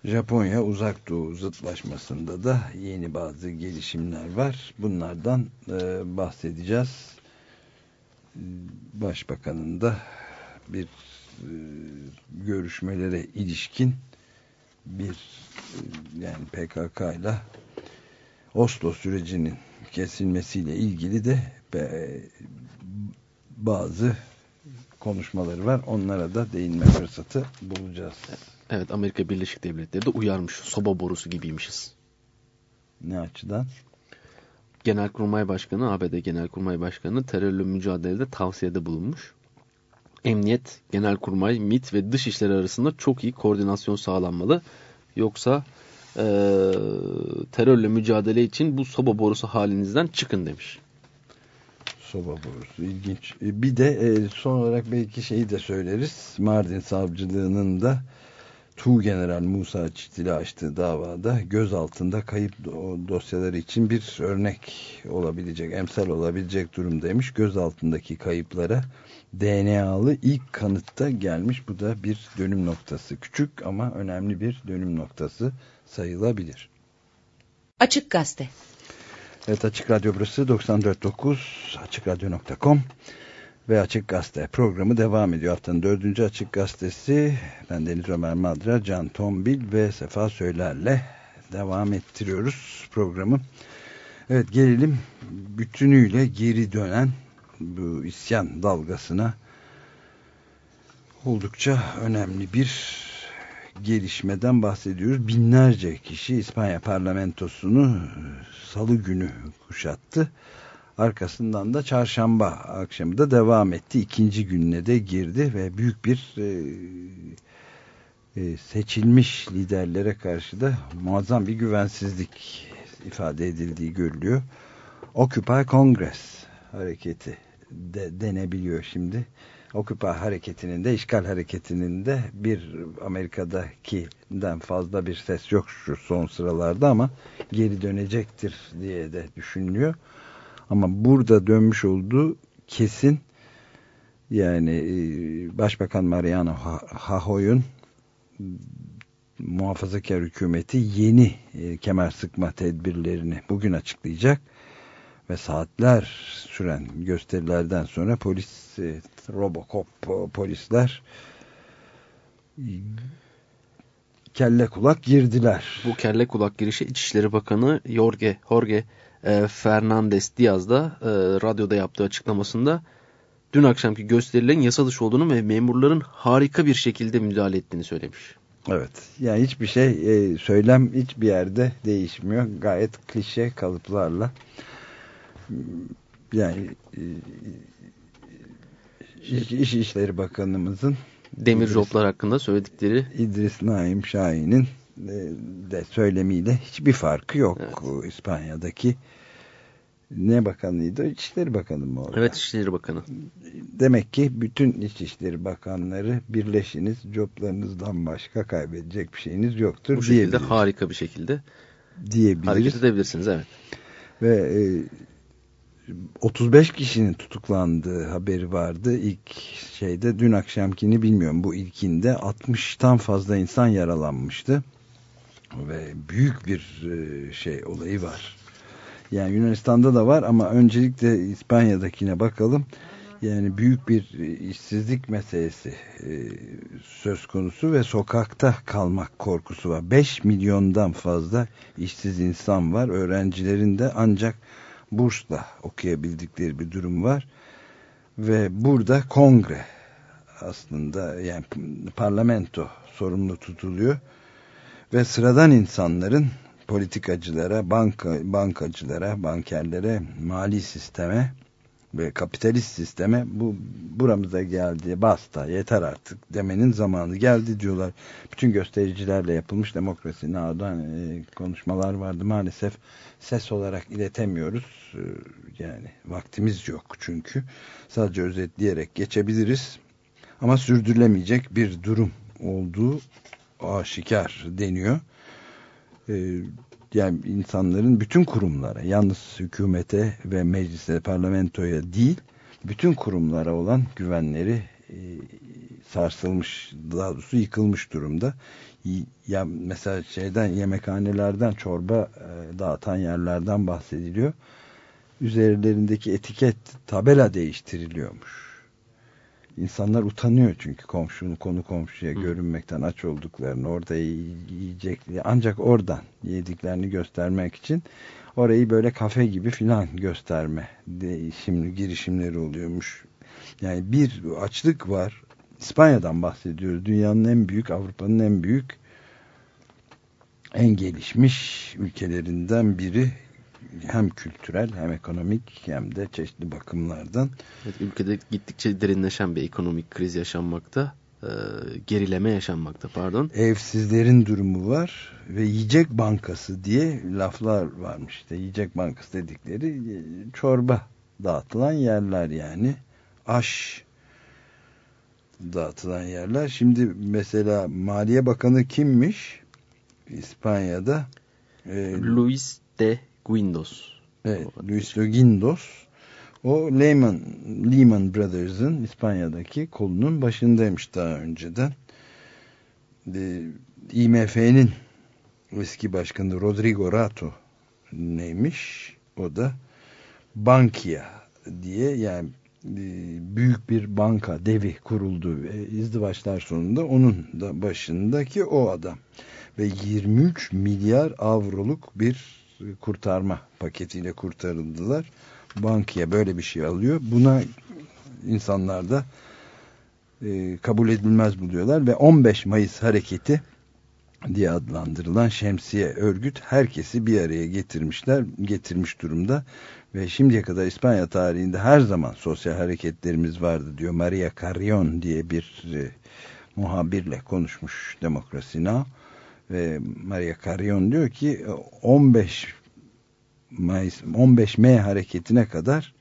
Japonya uzak doğu zıtlaşmasında da yeni bazı gelişimler var. Bunlardan e, bahsedeceğiz. Başbakanın da bir e, görüşmelere ilişkin bir e, yani PKK ile Oslo sürecinin kesilmesiyle ilgili de e, bazı konuşmaları var. Onlara da değinme fırsatı bulacağız. Evet Amerika Birleşik Devletleri de uyarmış. Soba borusu gibiymişiz. Ne açıdan? Genelkurmay Başkanı, ABD Genelkurmay Başkanı terörle mücadelede tavsiyede bulunmuş. Emniyet, Genelkurmay, MİT ve Dışişleri arasında çok iyi koordinasyon sağlanmalı. Yoksa e, terörle mücadele için bu soba borusu halinizden çıkın demiş. Soba borusu ilginç. E, bir de e, son olarak belki şeyi de söyleriz. Mardin Savcılığı'nın da Tu General Musa Çitil'i açtığı davada gözaltında kayıp dosyaları için bir örnek olabilecek, emsal olabilecek durumdaymış. Gözaltındaki kayıplara DNA'lı ilk kanıtta gelmiş. Bu da bir dönüm noktası. Küçük ama önemli bir dönüm noktası sayılabilir. Açık Gazete Evet Açık Radyo burası 94.9 AçıkRadyo.com ve Açık Gazete programı devam ediyor. Haftanın dördüncü Açık Gazetesi ben Deniz Ömer Madra, Can Tombil ve Sefa Söyler'le devam ettiriyoruz programı. Evet gelelim bütünüyle geri dönen bu isyan dalgasına oldukça önemli bir gelişmeden bahsediyoruz. Binlerce kişi İspanya parlamentosunu salı günü kuşattı. Arkasından da çarşamba akşamı da devam etti. İkinci gününe de girdi ve büyük bir e, e, seçilmiş liderlere karşı da muazzam bir güvensizlik ifade edildiği görülüyor. Occupy Congress hareketi de denebiliyor şimdi. Occupy hareketinin de işgal hareketinin de bir Amerika'dakinden fazla bir ses yok şu son sıralarda ama geri dönecektir diye de düşünülüyor. Ama burada dönmüş olduğu kesin yani e, Başbakan Mariano Rajoy'un muhafazakar hükümeti yeni e, kemer sıkma tedbirlerini bugün açıklayacak ve saatler süren gösterilerden sonra polis e, Robocop polisler kelle kulak girdiler. Bu kelle kulak girişi İçişleri Bakanı Jorge, Jorge e, Fernandez Diaz da e, radyoda yaptığı açıklamasında dün akşamki gösterilerin yasa dışı olduğunu ve memurların harika bir şekilde müdahale ettiğini söylemiş. Evet. Yani hiçbir şey e, söylem hiçbir yerde değişmiyor. Gayet klişe kalıplarla. Yani e, İş, İşleri Bakanımızın Demir joblar hakkında söyledikleri İdris Naim Şahin'in e, de söylemiyle hiçbir farkı yok. Evet. İspanya'daki ne bakanıydı? İçişleri Bakanı mı oldu? Evet İçişleri Bakanı. Demek ki bütün İçişleri Bakanları birleşiniz, joblarınızdan başka kaybedecek bir şeyiniz yoktur. Bu şekilde harika bir şekilde diyebiliriz. Hareket edebilirsiniz evet. Ve e, 35 kişinin tutuklandığı haberi vardı. İlk şeyde dün akşamkini bilmiyorum. Bu ilkinde 60'tan fazla insan yaralanmıştı ve büyük bir e, şey olayı var. Yani Yunanistan'da da var ama öncelikle İspanya'dakine bakalım. Yani büyük bir işsizlik meselesi e, söz konusu ve sokakta kalmak korkusu var. 5 milyondan fazla işsiz insan var. Öğrencilerin de ancak bursla okuyabildikleri bir durum var. Ve burada kongre aslında yani parlamento sorumlu tutuluyor ve sıradan insanların politikacılara, banka, bankacılara, bankerlere, mali sisteme ve kapitalist sisteme bu buramıza geldi basta yeter artık demenin zamanı geldi diyorlar. Bütün göstericilerle yapılmış demokrasi nağdan e, konuşmalar vardı maalesef ses olarak iletemiyoruz. E, yani vaktimiz yok çünkü sadece özetleyerek geçebiliriz. Ama sürdürülemeyecek bir durum olduğu aşikar deniyor. Ee, yani insanların bütün kurumlara, yalnız hükümete ve meclise, parlamentoya değil, bütün kurumlara olan güvenleri e, sarsılmış, daha doğrusu yıkılmış durumda. Ya mesela şeyden yemekhanelerden çorba e, dağıtan yerlerden bahsediliyor. Üzerlerindeki etiket tabela değiştiriliyormuş İnsanlar utanıyor çünkü komşunun konu komşuya Hı. görünmekten aç olduklarını orada yiyecek ancak oradan yediklerini göstermek için orayı böyle kafe gibi filan gösterme şimdi girişimleri oluyormuş. Yani bir açlık var. İspanya'dan bahsediyoruz. Dünyanın en büyük, Avrupa'nın en büyük en gelişmiş ülkelerinden biri hem kültürel hem ekonomik hem de çeşitli bakımlardan. Evet, ülkede gittikçe derinleşen bir ekonomik kriz yaşanmakta. e, gerileme yaşanmakta pardon. Evsizlerin durumu var ve yiyecek bankası diye laflar varmış. İşte yiyecek bankası dedikleri e, çorba dağıtılan yerler yani. Aş dağıtılan yerler. Şimdi mesela Maliye Bakanı kimmiş? İspanya'da e, Luis de Guindos. Evet, Luis de Guindos. O Lehman, Lehman Brothers'ın İspanya'daki kolunun başındaymış daha önceden. E, IMF'nin eski başkanı Rodrigo Rato neymiş? O da Bankia diye yani e, büyük bir banka devi kuruldu ve izdivaçlar sonunda onun da başındaki o adam ve 23 milyar avroluk bir kurtarma paketiyle kurtarıldılar. Bankiye böyle bir şey alıyor. Buna insanlar da e, kabul edilmez buluyorlar ve 15 Mayıs hareketi diye adlandırılan şemsiye örgüt herkesi bir araya getirmişler, getirmiş durumda ve şimdiye kadar İspanya tarihinde her zaman sosyal hareketlerimiz vardı diyor Maria Carrion diye bir e, muhabirle konuşmuş Demokrasi Now ve Maria Carrion diyor ki 15 Mayıs 15 M hareketine kadar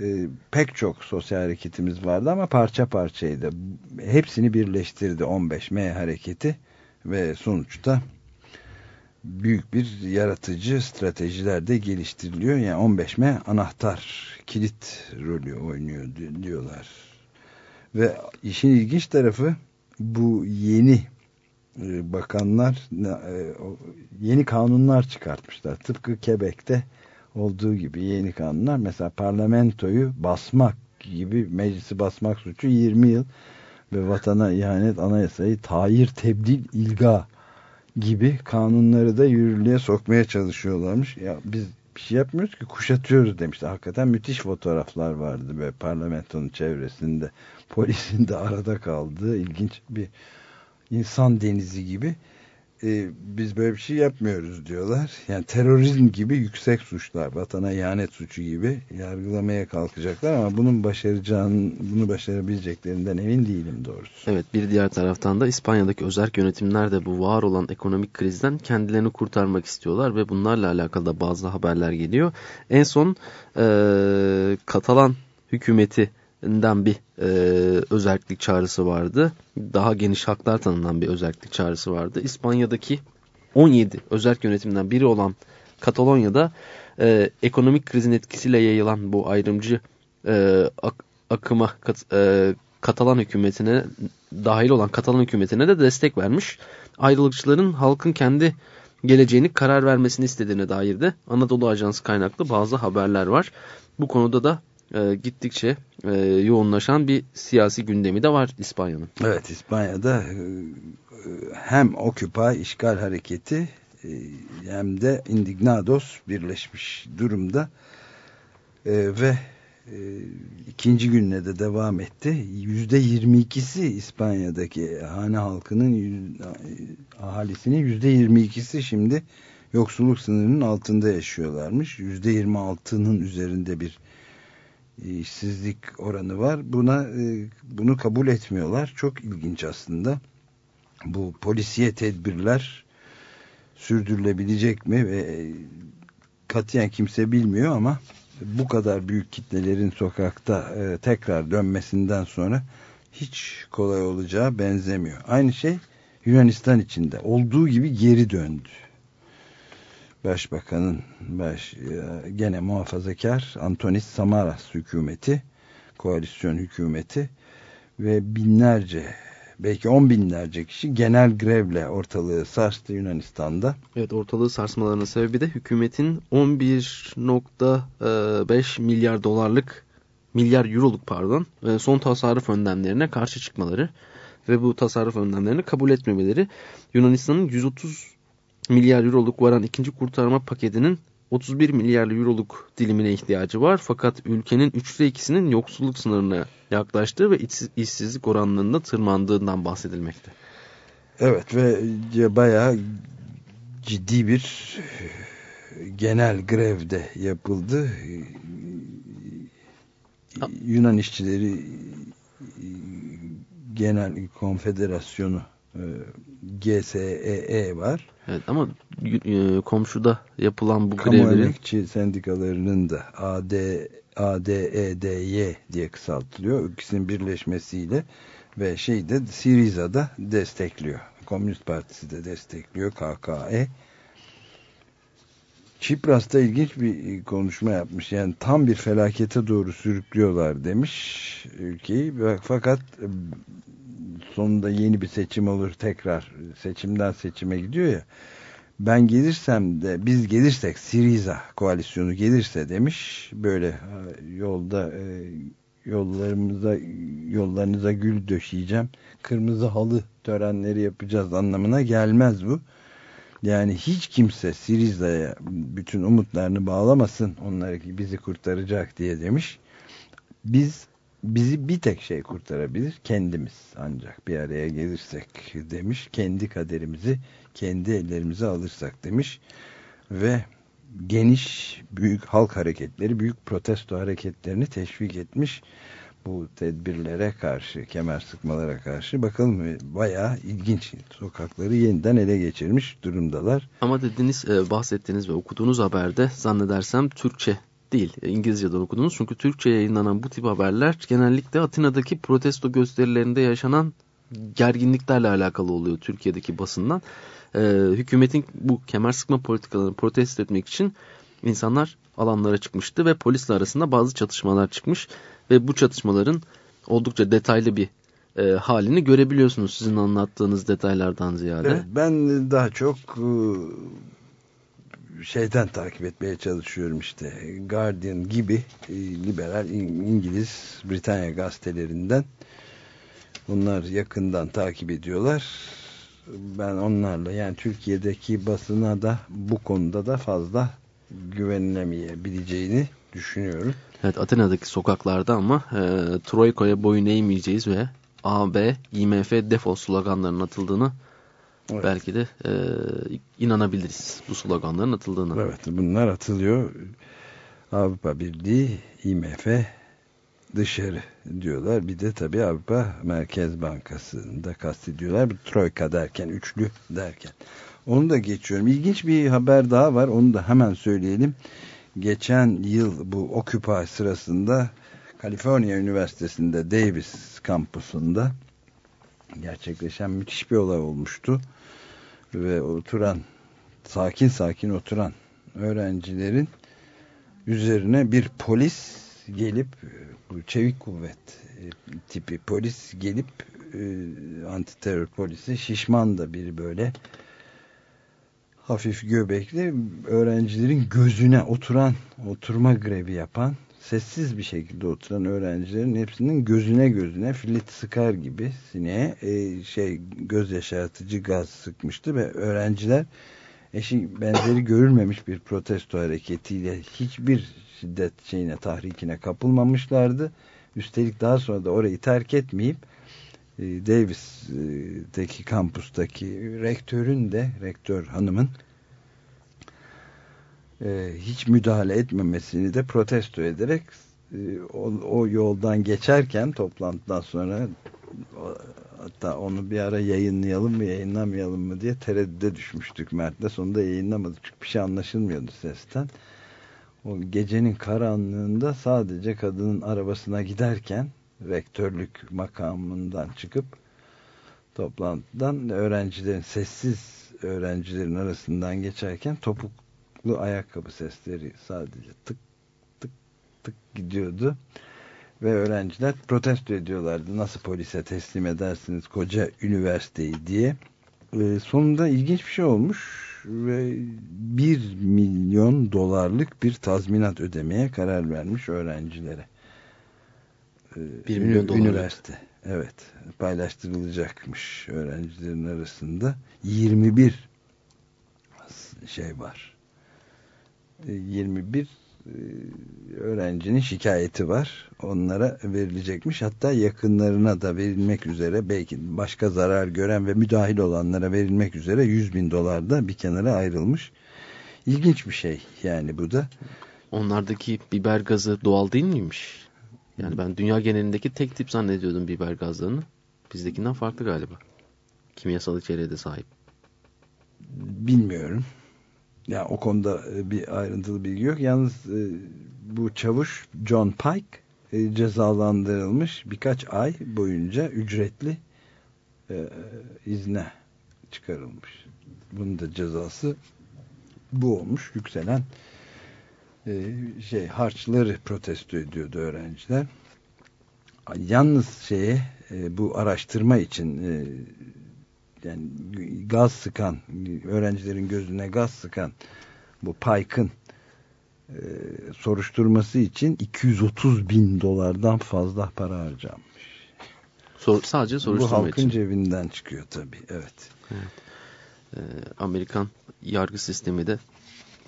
e, pek çok sosyal hareketimiz vardı ama parça parçaydı. Hepsini birleştirdi 15 M hareketi ve sonuçta büyük bir yaratıcı stratejiler de geliştiriliyor. Yani 15 M anahtar kilit rolü oynuyor diyorlar. Ve işin ilginç tarafı bu yeni bakanlar e, yeni kanunlar çıkartmışlar. Tıpkı Quebec'te olduğu gibi yeni kanunlar. Mesela parlamentoyu basmak gibi meclisi basmak suçu 20 yıl ve vatana ihanet anayasayı tayir tebdil ilga gibi kanunları da yürürlüğe sokmaya çalışıyorlarmış. Ya biz bir şey yapmıyoruz ki kuşatıyoruz demişti. Hakikaten müthiş fotoğraflar vardı ve parlamentonun çevresinde polisin de arada kaldığı ilginç bir insan denizi gibi e, biz böyle bir şey yapmıyoruz diyorlar. Yani terörizm gibi yüksek suçlar, vatana ihanet suçu gibi yargılamaya kalkacaklar ama bunun başaracağını, bunu başarabileceklerinden emin değilim doğrusu. Evet bir diğer taraftan da İspanya'daki özerk yönetimler de bu var olan ekonomik krizden kendilerini kurtarmak istiyorlar ve bunlarla alakalı da bazı haberler geliyor. En son e, Katalan hükümeti den bir e, özellik çağrısı vardı. Daha geniş haklar tanınan bir özellik çağrısı vardı. İspanya'daki 17 özellik yönetimden biri olan Katalonya'da e, ekonomik krizin etkisiyle yayılan bu ayrımcı e, ak, akıma kat, e, Katalan hükümetine dahil olan Katalan hükümetine de destek vermiş. Ayrılıkçıların halkın kendi geleceğini karar vermesini istediğine dair de Anadolu Ajansı kaynaklı bazı haberler var. Bu konuda da e, gittikçe e, yoğunlaşan bir siyasi gündemi de var İspanya'nın. Evet İspanya'da e, hem Occupy işgal hareketi e, hem de Indignados birleşmiş durumda e, ve e, ikinci gününe de devam etti. Yüzde 22'si İspanya'daki hane halkının ahalisinin yüzde 22'si şimdi yoksulluk sınırının altında yaşıyorlarmış. Yüzde 26'nın üzerinde bir işsizlik oranı var. Buna e, bunu kabul etmiyorlar. Çok ilginç aslında. Bu polisiye tedbirler sürdürülebilecek mi ve katiyen kimse bilmiyor ama bu kadar büyük kitlelerin sokakta e, tekrar dönmesinden sonra hiç kolay olacağı benzemiyor. Aynı şey Yunanistan içinde olduğu gibi geri döndü. Başbakanın baş, e, gene muhafazakar Antonis Samaras hükümeti, koalisyon hükümeti ve binlerce belki on binlerce kişi genel grevle ortalığı sarstı Yunanistan'da. Evet ortalığı sarsmalarının sebebi de hükümetin 11.5 milyar dolarlık milyar euroluk pardon e, son tasarruf önlemlerine karşı çıkmaları ve bu tasarruf önlemlerini kabul etmemeleri Yunanistan'ın 130 milyar euroluk varan ikinci kurtarma paketinin 31 milyar euroluk dilimine ihtiyacı var. Fakat ülkenin üçte ikisinin yoksulluk sınırına yaklaştığı ve işsizlik oranlarında tırmandığından bahsedilmekte. Evet ve bayağı ciddi bir e, genel grevde yapıldı. Yunan işçileri Genel Konfederasyonu e, GSEE var. Evet ama e, komşuda yapılan bu Kamu grevlerin emekçi sendikalarının da AD, ADEDY diye kısaltılıyor. İkisinin birleşmesiyle ve şey de Siriza da destekliyor. Komünist Partisi de destekliyor KKE. Çipras'ta ilginç bir konuşma yapmış. Yani tam bir felakete doğru sürüklüyorlar demiş ülkeyi. Fakat e, sonunda yeni bir seçim olur tekrar seçimden seçime gidiyor ya. Ben gelirsem de biz gelirsek Siriza koalisyonu gelirse demiş böyle e, yolda e, yollarımıza yollarınıza gül döşeyeceğim kırmızı halı törenleri yapacağız anlamına gelmez bu. Yani hiç kimse Siriza'ya bütün umutlarını bağlamasın onları bizi kurtaracak diye demiş. Biz bizi bir tek şey kurtarabilir kendimiz ancak bir araya gelirsek demiş. Kendi kaderimizi kendi ellerimize alırsak demiş. Ve geniş büyük halk hareketleri, büyük protesto hareketlerini teşvik etmiş bu tedbirlere karşı, kemer sıkmalara karşı bakalım bayağı ilginç sokakları yeniden ele geçirmiş durumdalar. Ama dediğiniz, e, bahsettiğiniz ve okuduğunuz haberde zannedersem Türkçe değil, İngilizce'den okudunuz. Çünkü Türkçe yayınlanan bu tip haberler genellikle Atina'daki protesto gösterilerinde yaşanan gerginliklerle alakalı oluyor Türkiye'deki basından. Ee, hükümetin bu kemer sıkma politikalarını protesto etmek için insanlar alanlara çıkmıştı ve polisle arasında bazı çatışmalar çıkmış ve bu çatışmaların oldukça detaylı bir e, halini görebiliyorsunuz sizin anlattığınız detaylardan ziyade. Evet, ben daha çok e, şeyden takip etmeye çalışıyorum işte. Guardian gibi e, liberal İngiliz Britanya gazetelerinden. Bunlar yakından takip ediyorlar. Ben onlarla yani Türkiye'deki basına da bu konuda da fazla güvenilemeyebileceğini düşünüyorum. Evet Atina'daki sokaklarda ama e, Troika'ya boyun eğmeyeceğiz ve AB, IMF defol sloganlarının atıldığını evet. belki de e, inanabiliriz bu sloganların atıldığını. Evet bunlar atılıyor. Avrupa Birliği, IMF dışarı diyorlar. Bir de tabii Avrupa Merkez Bankası'nda da kastediyorlar. Bu Troika derken, üçlü derken. Onu da geçiyorum. İlginç bir haber daha var. Onu da hemen söyleyelim. Geçen yıl bu Occupy sırasında Kaliforniya Üniversitesi'nde Davis kampusunda gerçekleşen müthiş bir olay olmuştu. Ve oturan, sakin sakin oturan öğrencilerin üzerine bir polis gelip çevik kuvvet e, tipi polis gelip e, antiterör polisi şişman da biri böyle hafif göbekli öğrencilerin gözüne oturan oturma grevi yapan sessiz bir şekilde oturan öğrencilerin hepsinin gözüne gözüne filit sıkar gibi sineye e, şey göz yaşartıcı gaz sıkmıştı ve öğrenciler eşi benzeri görülmemiş bir protesto hareketiyle hiçbir şiddet şeyine tahrikine kapılmamışlardı. Üstelik daha sonra da orayı terk etmeyip e, Davis'teki kampustaki rektörün de rektör hanımın e, hiç müdahale etmemesini de protesto ederek e, o, o yoldan geçerken toplantıdan sonra hatta onu bir ara yayınlayalım mı yayınlamayalım mı diye tereddüde düşmüştük Mert'le. Sonunda yayınlamadık çünkü bir şey anlaşılmıyordu sesten. O gecenin karanlığında sadece kadının arabasına giderken rektörlük makamından çıkıp toplantıdan öğrencilerin sessiz öğrencilerin arasından geçerken topuklu ayakkabı sesleri sadece tık tık tık gidiyordu ve öğrenciler protesto ediyorlardı nasıl polise teslim edersiniz koca üniversiteyi diye e, sonunda ilginç bir şey olmuş ve 1 milyon dolarlık bir tazminat ödemeye karar vermiş öğrencilere. 1 ee, milyon dolar. Üniversite. Evet. Paylaştırılacakmış öğrencilerin arasında. 21 şey var. 21 e, öğrencinin şikayeti var. Onlara verilecekmiş. Hatta yakınlarına da verilmek üzere belki başka zarar gören ve müdahil olanlara verilmek üzere 100 bin dolar da bir kenara ayrılmış. İlginç bir şey yani bu da. Onlardaki biber gazı doğal değil miymiş? Yani ben dünya genelindeki tek tip zannediyordum biber gazlarını. Bizdekinden farklı galiba. Kimyasal içeriğe de sahip. Bilmiyorum. Ya yani o konuda e, bir ayrıntılı bilgi yok. Yalnız e, bu çavuş John Pike e, cezalandırılmış birkaç ay boyunca ücretli izne çıkarılmış. Bunun da cezası bu olmuş. Yükselen şey harçları protesto ediyordu öğrenciler. Yalnız şeye bu araştırma için yani gaz sıkan öğrencilerin gözüne gaz sıkan bu Pike'ın e, soruşturması için 230 bin dolardan fazla para harcanmış. Sor, sadece soruşturma Bu halkın için. cebinden çıkıyor tabii. Evet. evet. Ee, Amerikan yargı sistemi de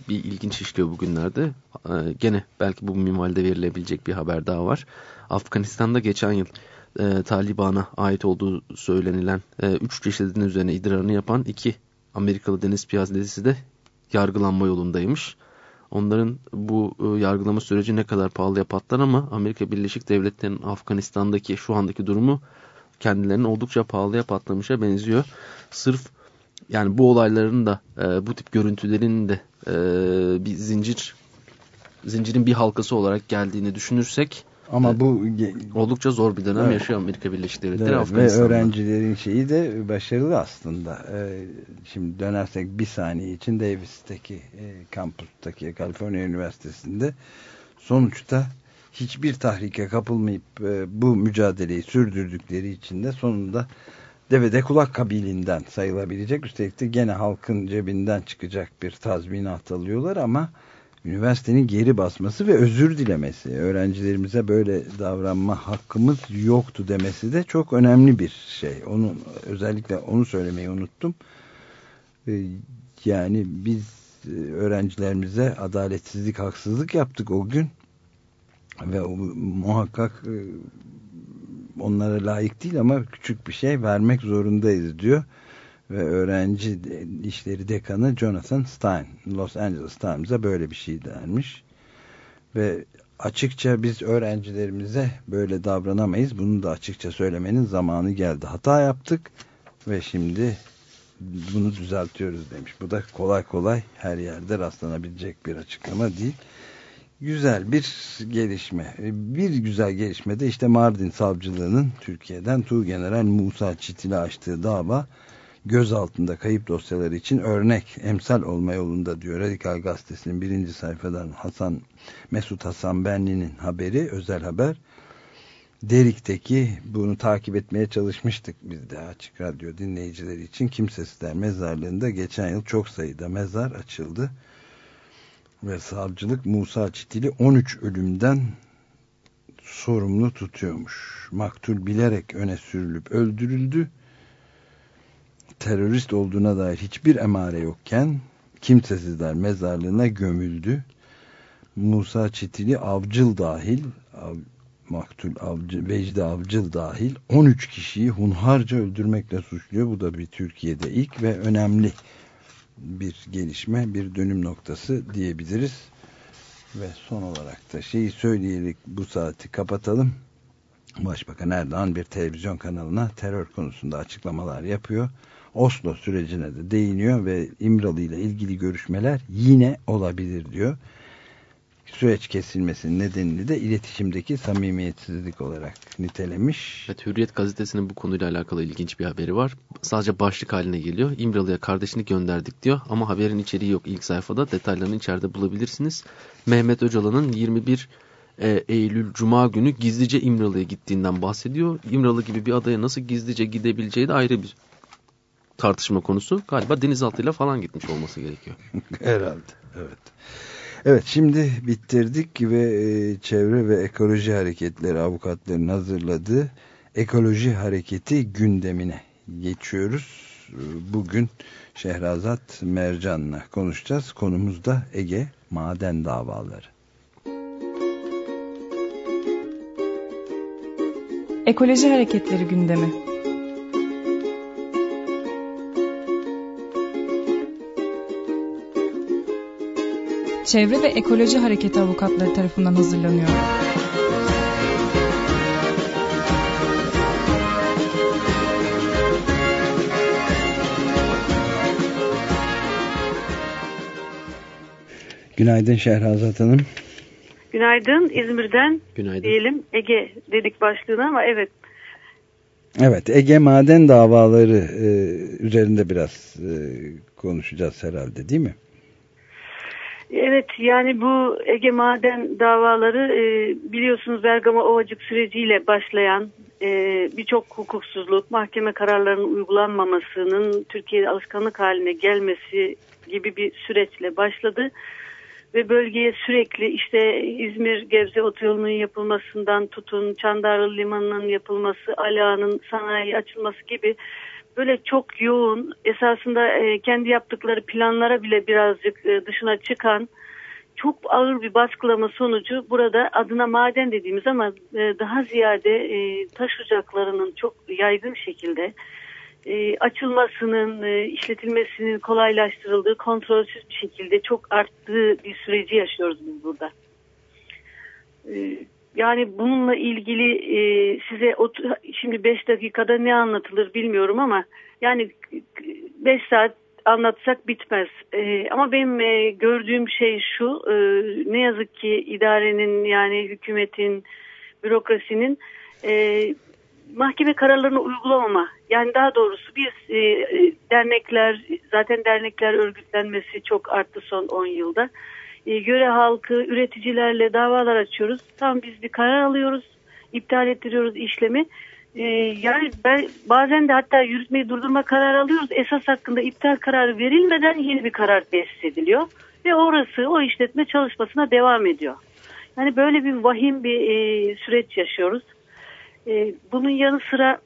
bir ilginç işliyor bugünlerde. Ee, gene belki bu minvalde verilebilecek bir haber daha var. Afganistan'da geçen yıl e, Taliban'a ait olduğu söylenilen 3 e, cesedin üzerine idrarını yapan iki Amerikalı deniz piyadesi de yargılanma yolundaymış. Onların bu e, yargılama süreci ne kadar pahalıya patlar ama Amerika Birleşik Devletleri'nin Afganistan'daki şu andaki durumu kendilerinin oldukça pahalıya patlamışa benziyor. Sırf yani bu olayların da e, bu tip görüntülerin de e, bir zincir zincirin bir halkası olarak geldiğini düşünürsek ama evet. bu oldukça zor bir dönem evet. yaşıyor Amerika Birleşik Devletleri evet. Afganistan'da. Ve öğrencilerin şeyi de başarılı aslında. Ee, şimdi dönersek bir saniye için Davis'teki e, kampüsteki Kaliforniya Üniversitesi'nde sonuçta hiçbir tahrike kapılmayıp e, bu mücadeleyi sürdürdükleri için de sonunda devede kulak kabilinden sayılabilecek. Üstelik de gene halkın cebinden çıkacak bir tazminat alıyorlar ama üniversitenin geri basması ve özür dilemesi, öğrencilerimize böyle davranma hakkımız yoktu demesi de çok önemli bir şey. Onu özellikle onu söylemeyi unuttum. Ee, yani biz e, öğrencilerimize adaletsizlik, haksızlık yaptık o gün ve muhakkak e, onlara layık değil ama küçük bir şey vermek zorundayız diyor ve öğrenci işleri dekanı Jonathan Stein. Los Angeles Times'a böyle bir şey dermiş ve açıkça biz öğrencilerimize böyle davranamayız. Bunu da açıkça söylemenin zamanı geldi. Hata yaptık ve şimdi bunu düzeltiyoruz demiş. Bu da kolay kolay her yerde rastlanabilecek bir açıklama değil. Güzel bir gelişme. Bir güzel gelişme de işte Mardin Savcılığı'nın Türkiye'den Tuğgeneral Musa Çitil'e açtığı dava gözaltında kayıp dosyaları için örnek, emsal olma yolunda diyor. Radikal Gazetesi'nin birinci sayfadan Hasan Mesut Hasan Benli'nin haberi, özel haber. Derik'teki bunu takip etmeye çalışmıştık biz de Açık Radyo dinleyicileri için. Kimsesizler mezarlığında geçen yıl çok sayıda mezar açıldı. Ve savcılık Musa Çitili 13 ölümden sorumlu tutuyormuş. Maktul bilerek öne sürülüp öldürüldü terörist olduğuna dair hiçbir emare yokken kimsesizler mezarlığına gömüldü. Musa Çetili Avcıl dahil av, Maktul Avcı, Vecdi Avcıl dahil 13 kişiyi hunharca öldürmekle suçluyor. Bu da bir Türkiye'de ilk ve önemli bir gelişme, bir dönüm noktası diyebiliriz. Ve son olarak da şeyi söyleyerek bu saati kapatalım. Başbakan Erdoğan bir televizyon kanalına terör konusunda açıklamalar yapıyor. Oslo sürecine de değiniyor ve İmralı ile ilgili görüşmeler yine olabilir diyor. Süreç kesilmesinin nedenini de iletişimdeki samimiyetsizlik olarak nitelemiş. Evet, Hürriyet gazetesinin bu konuyla alakalı ilginç bir haberi var. Sadece başlık haline geliyor. İmralı'ya kardeşini gönderdik diyor ama haberin içeriği yok ilk sayfada. Detaylarını içeride bulabilirsiniz. Mehmet Öcalan'ın 21 e, Eylül Cuma günü gizlice İmralı'ya gittiğinden bahsediyor. İmralı gibi bir adaya nasıl gizlice gidebileceği de ayrı bir tartışma konusu. Galiba denizaltıyla falan gitmiş olması gerekiyor. Herhalde. Evet. Evet şimdi bitirdik ve e, çevre ve ekoloji hareketleri avukatların hazırladığı ekoloji hareketi gündemine geçiyoruz. Bugün Şehrazat Mercan'la konuşacağız. Konumuz da Ege maden davaları. Ekoloji hareketleri gündemi. Çevre ve Ekoloji Hareketi avukatları tarafından hazırlanıyor. Günaydın Şehrazat Hanım. Günaydın İzmir'den Günaydın. diyelim Ege dedik başlığına ama evet. Evet Ege maden davaları e, üzerinde biraz e, konuşacağız herhalde değil mi? Evet yani bu Ege Maden davaları e, biliyorsunuz Bergama Ovacık süreciyle başlayan e, birçok hukuksuzluk, mahkeme kararlarının uygulanmamasının Türkiye'de alışkanlık haline gelmesi gibi bir süreçle başladı. Ve bölgeye sürekli işte İzmir Gebze Otoyolu'nun yapılmasından tutun Çandarlı Limanı'nın yapılması, Ala'nın sanayi açılması gibi böyle çok yoğun esasında e, kendi yaptıkları planlara bile birazcık e, dışına çıkan çok ağır bir baskılama sonucu burada adına maden dediğimiz ama e, daha ziyade e, taş ocaklarının çok yaygın şekilde açılmasının, işletilmesinin kolaylaştırıldığı, kontrolsüz bir şekilde çok arttığı bir süreci yaşıyoruz biz burada. Yani bununla ilgili e, size ot- şimdi 5 dakikada ne anlatılır bilmiyorum ama yani 5 saat anlatsak bitmez. E, ama benim e, gördüğüm şey şu e, ne yazık ki idarenin yani hükümetin bürokrasinin e, mahkeme kararlarını uygulamama yani daha doğrusu biz e, dernekler zaten dernekler örgütlenmesi çok arttı son 10 yılda e, göre halkı üreticilerle davalar açıyoruz. Tam biz bir karar alıyoruz iptal ettiriyoruz işlemi. E, yani ben bazen de hatta yürütmeyi durdurma kararı alıyoruz. Esas hakkında iptal kararı verilmeden yeni bir karar tesis ediliyor. Ve orası o işletme çalışmasına devam ediyor. Yani böyle bir vahim bir e, süreç yaşıyoruz. E, bunun yanı sıra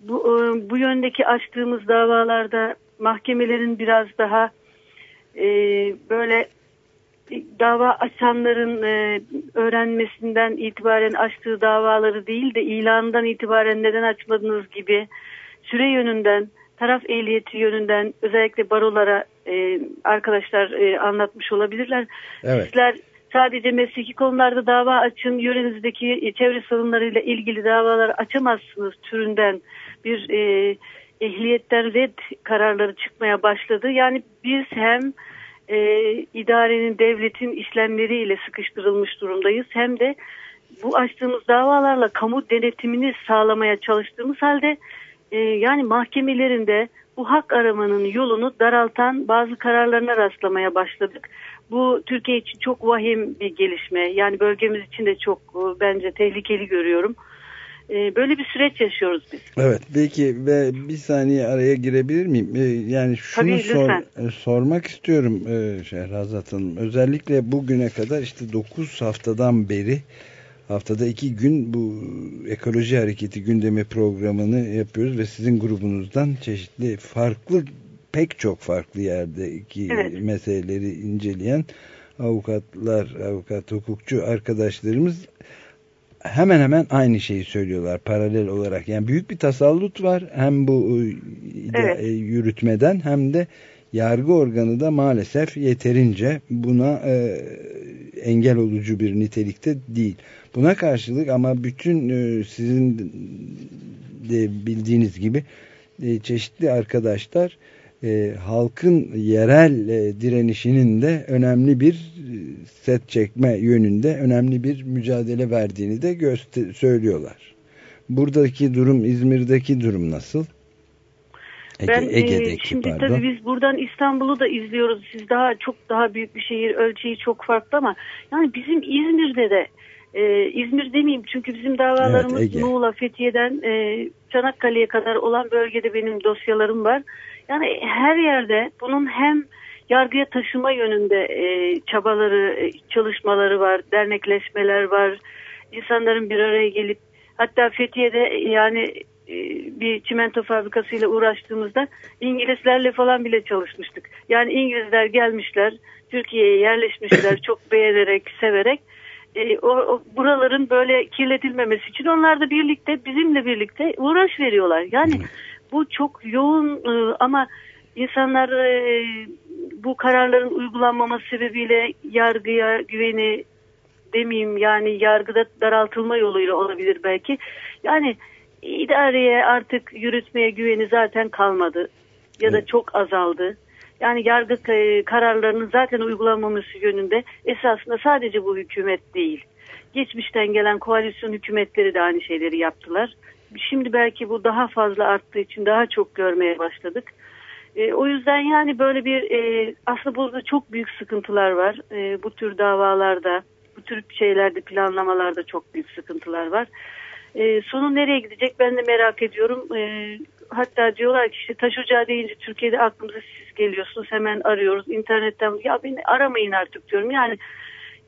bu, e, bu yöndeki açtığımız davalarda mahkemelerin biraz daha e, böyle dava açanların e, öğrenmesinden itibaren açtığı davaları değil de ilanından itibaren neden açmadınız gibi süre yönünden taraf ehliyeti yönünden özellikle barolara e, arkadaşlar e, anlatmış olabilirler. Evet. Sizler sadece mesleki konularda dava açın, yörenizdeki çevre sorunlarıyla ilgili davalar açamazsınız türünden bir e, ehliyetten red kararları çıkmaya başladı. Yani biz hem e, idarenin, devletin işlemleriyle sıkıştırılmış durumdayız hem de bu açtığımız davalarla kamu denetimini sağlamaya çalıştığımız halde e, yani mahkemelerinde bu hak aramanın yolunu daraltan bazı kararlarına rastlamaya başladık. Bu Türkiye için çok vahim bir gelişme. Yani bölgemiz için de çok e, bence tehlikeli görüyorum. E, böyle bir süreç yaşıyoruz biz. Evet peki ve bir saniye araya girebilir miyim? Ee, yani şunu Tabii, sor, lütfen. e, sormak istiyorum e, Şehrazat Hanım. Özellikle bugüne kadar işte 9 haftadan beri haftada iki gün bu ekoloji hareketi gündemi programını yapıyoruz ve sizin grubunuzdan çeşitli farklı pek çok farklı yerdeki Evet. meseleleri inceleyen avukatlar, avukat, hukukçu arkadaşlarımız hemen hemen aynı şeyi söylüyorlar paralel olarak. Yani büyük bir tasallut var hem bu e, Evet. e, yürütmeden hem de yargı organı da maalesef yeterince buna e, engel olucu bir nitelikte değil. Buna karşılık ama bütün e, sizin de bildiğiniz gibi e, çeşitli arkadaşlar e, halkın yerel e, direnişinin de önemli bir e, set çekme yönünde önemli bir mücadele verdiğini de söylüyorlar. Buradaki durum İzmir'deki durum nasıl? Ege, Ben e, Ege'deki şimdi pardon. tabii biz buradan İstanbul'u da izliyoruz. Siz daha çok daha büyük bir şehir ölçeği çok farklı ama yani bizim İzmir'de de e, İzmir demeyeyim çünkü bizim davalarımız Evet, Ege. Muğla, Fethiye'den e, Çanakkale'ye kadar olan bölgede benim dosyalarım var. Yani her yerde bunun hem yargıya taşıma yönünde e, çabaları, e, çalışmaları var, dernekleşmeler var. İnsanların bir araya gelip hatta Fethiye'de e, yani e, bir çimento fabrikasıyla uğraştığımızda İngilizlerle falan bile çalışmıştık. Yani İngilizler gelmişler, Türkiye'ye yerleşmişler çok beğenerek, severek. E, o, o buraların böyle kirletilmemesi için onlar da birlikte bizimle birlikte uğraş veriyorlar. Yani bu çok yoğun e, ama insanlar e, bu kararların uygulanmaması sebebiyle yargıya güveni demeyeyim yani yargıda daraltılma yoluyla olabilir belki. Yani idareye artık yürütmeye güveni zaten kalmadı ya da çok azaldı. Yani yargı e, kararlarının zaten uygulanmaması yönünde esasında sadece bu hükümet değil. Geçmişten gelen koalisyon hükümetleri de aynı şeyleri yaptılar. Şimdi belki bu daha fazla arttığı için daha çok görmeye başladık. E, o yüzden yani böyle bir e, aslında burada çok büyük sıkıntılar var. E, bu tür davalarda, bu tür şeylerde planlamalarda çok büyük sıkıntılar var. E, sonu nereye gidecek ben de merak ediyorum. E, hatta diyorlar ki işte taş ocağı deyince Türkiye'de aklımıza siz geliyorsunuz hemen arıyoruz internetten. Ya beni aramayın artık diyorum. Yani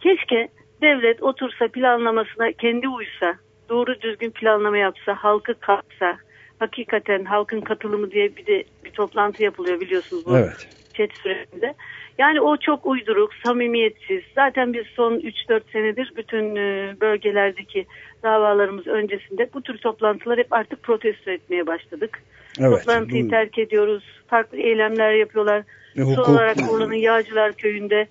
keşke devlet otursa planlamasına kendi uysa, doğru düzgün planlama yapsa, halkı katsa, hakikaten halkın katılımı diye bir de bir toplantı yapılıyor biliyorsunuz bu Evet. chat sürecinde. Yani o çok uyduruk, samimiyetsiz. Zaten biz son 3-4 senedir bütün e, bölgelerdeki davalarımız öncesinde bu tür toplantılar hep artık protesto etmeye başladık. Evet. Toplantıyı bu- terk ediyoruz. Farklı eylemler yapıyorlar. E, Son hukuk- olarak Urla'nın Yağcılar Köyü'nde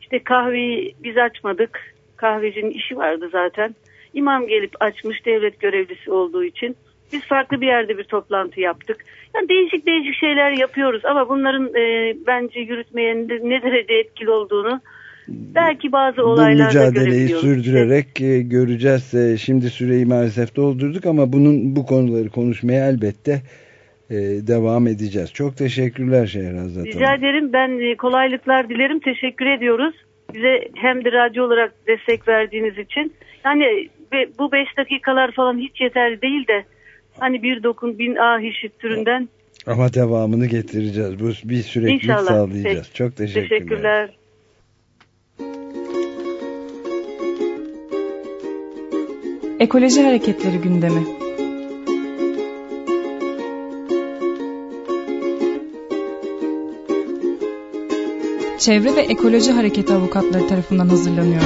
işte kahveyi biz açmadık. Kahvecinin işi vardı zaten. İmam gelip açmış devlet görevlisi olduğu için. Biz farklı bir yerde bir toplantı yaptık. Yani değişik değişik şeyler yapıyoruz ama bunların e, bence yürütmeyen de ne derece etkili olduğunu belki bazı olaylarda mücadeleyi sürdürerek e, göreceğiz. E, Şimdi süreyi maalesef doldurduk ama bunun bu konuları konuşmaya elbette e, devam edeceğiz. Çok teşekkürler Şehrazat Rica Hanım. ederim. Ben e, kolaylıklar dilerim. Teşekkür ediyoruz. Bize hem de radyo olarak destek verdiğiniz için. Yani bu beş dakikalar falan hiç yeterli değil de hani bir dokun bin ah işit türünden. Ama devamını getireceğiz. Bu bir İnşallah. sağlayacağız. Peki. Çok teşekkürler. Teşekkürler. Ekoloji Hareketleri gündemi. Çevre ve Ekoloji Hareketi avukatları tarafından hazırlanıyor.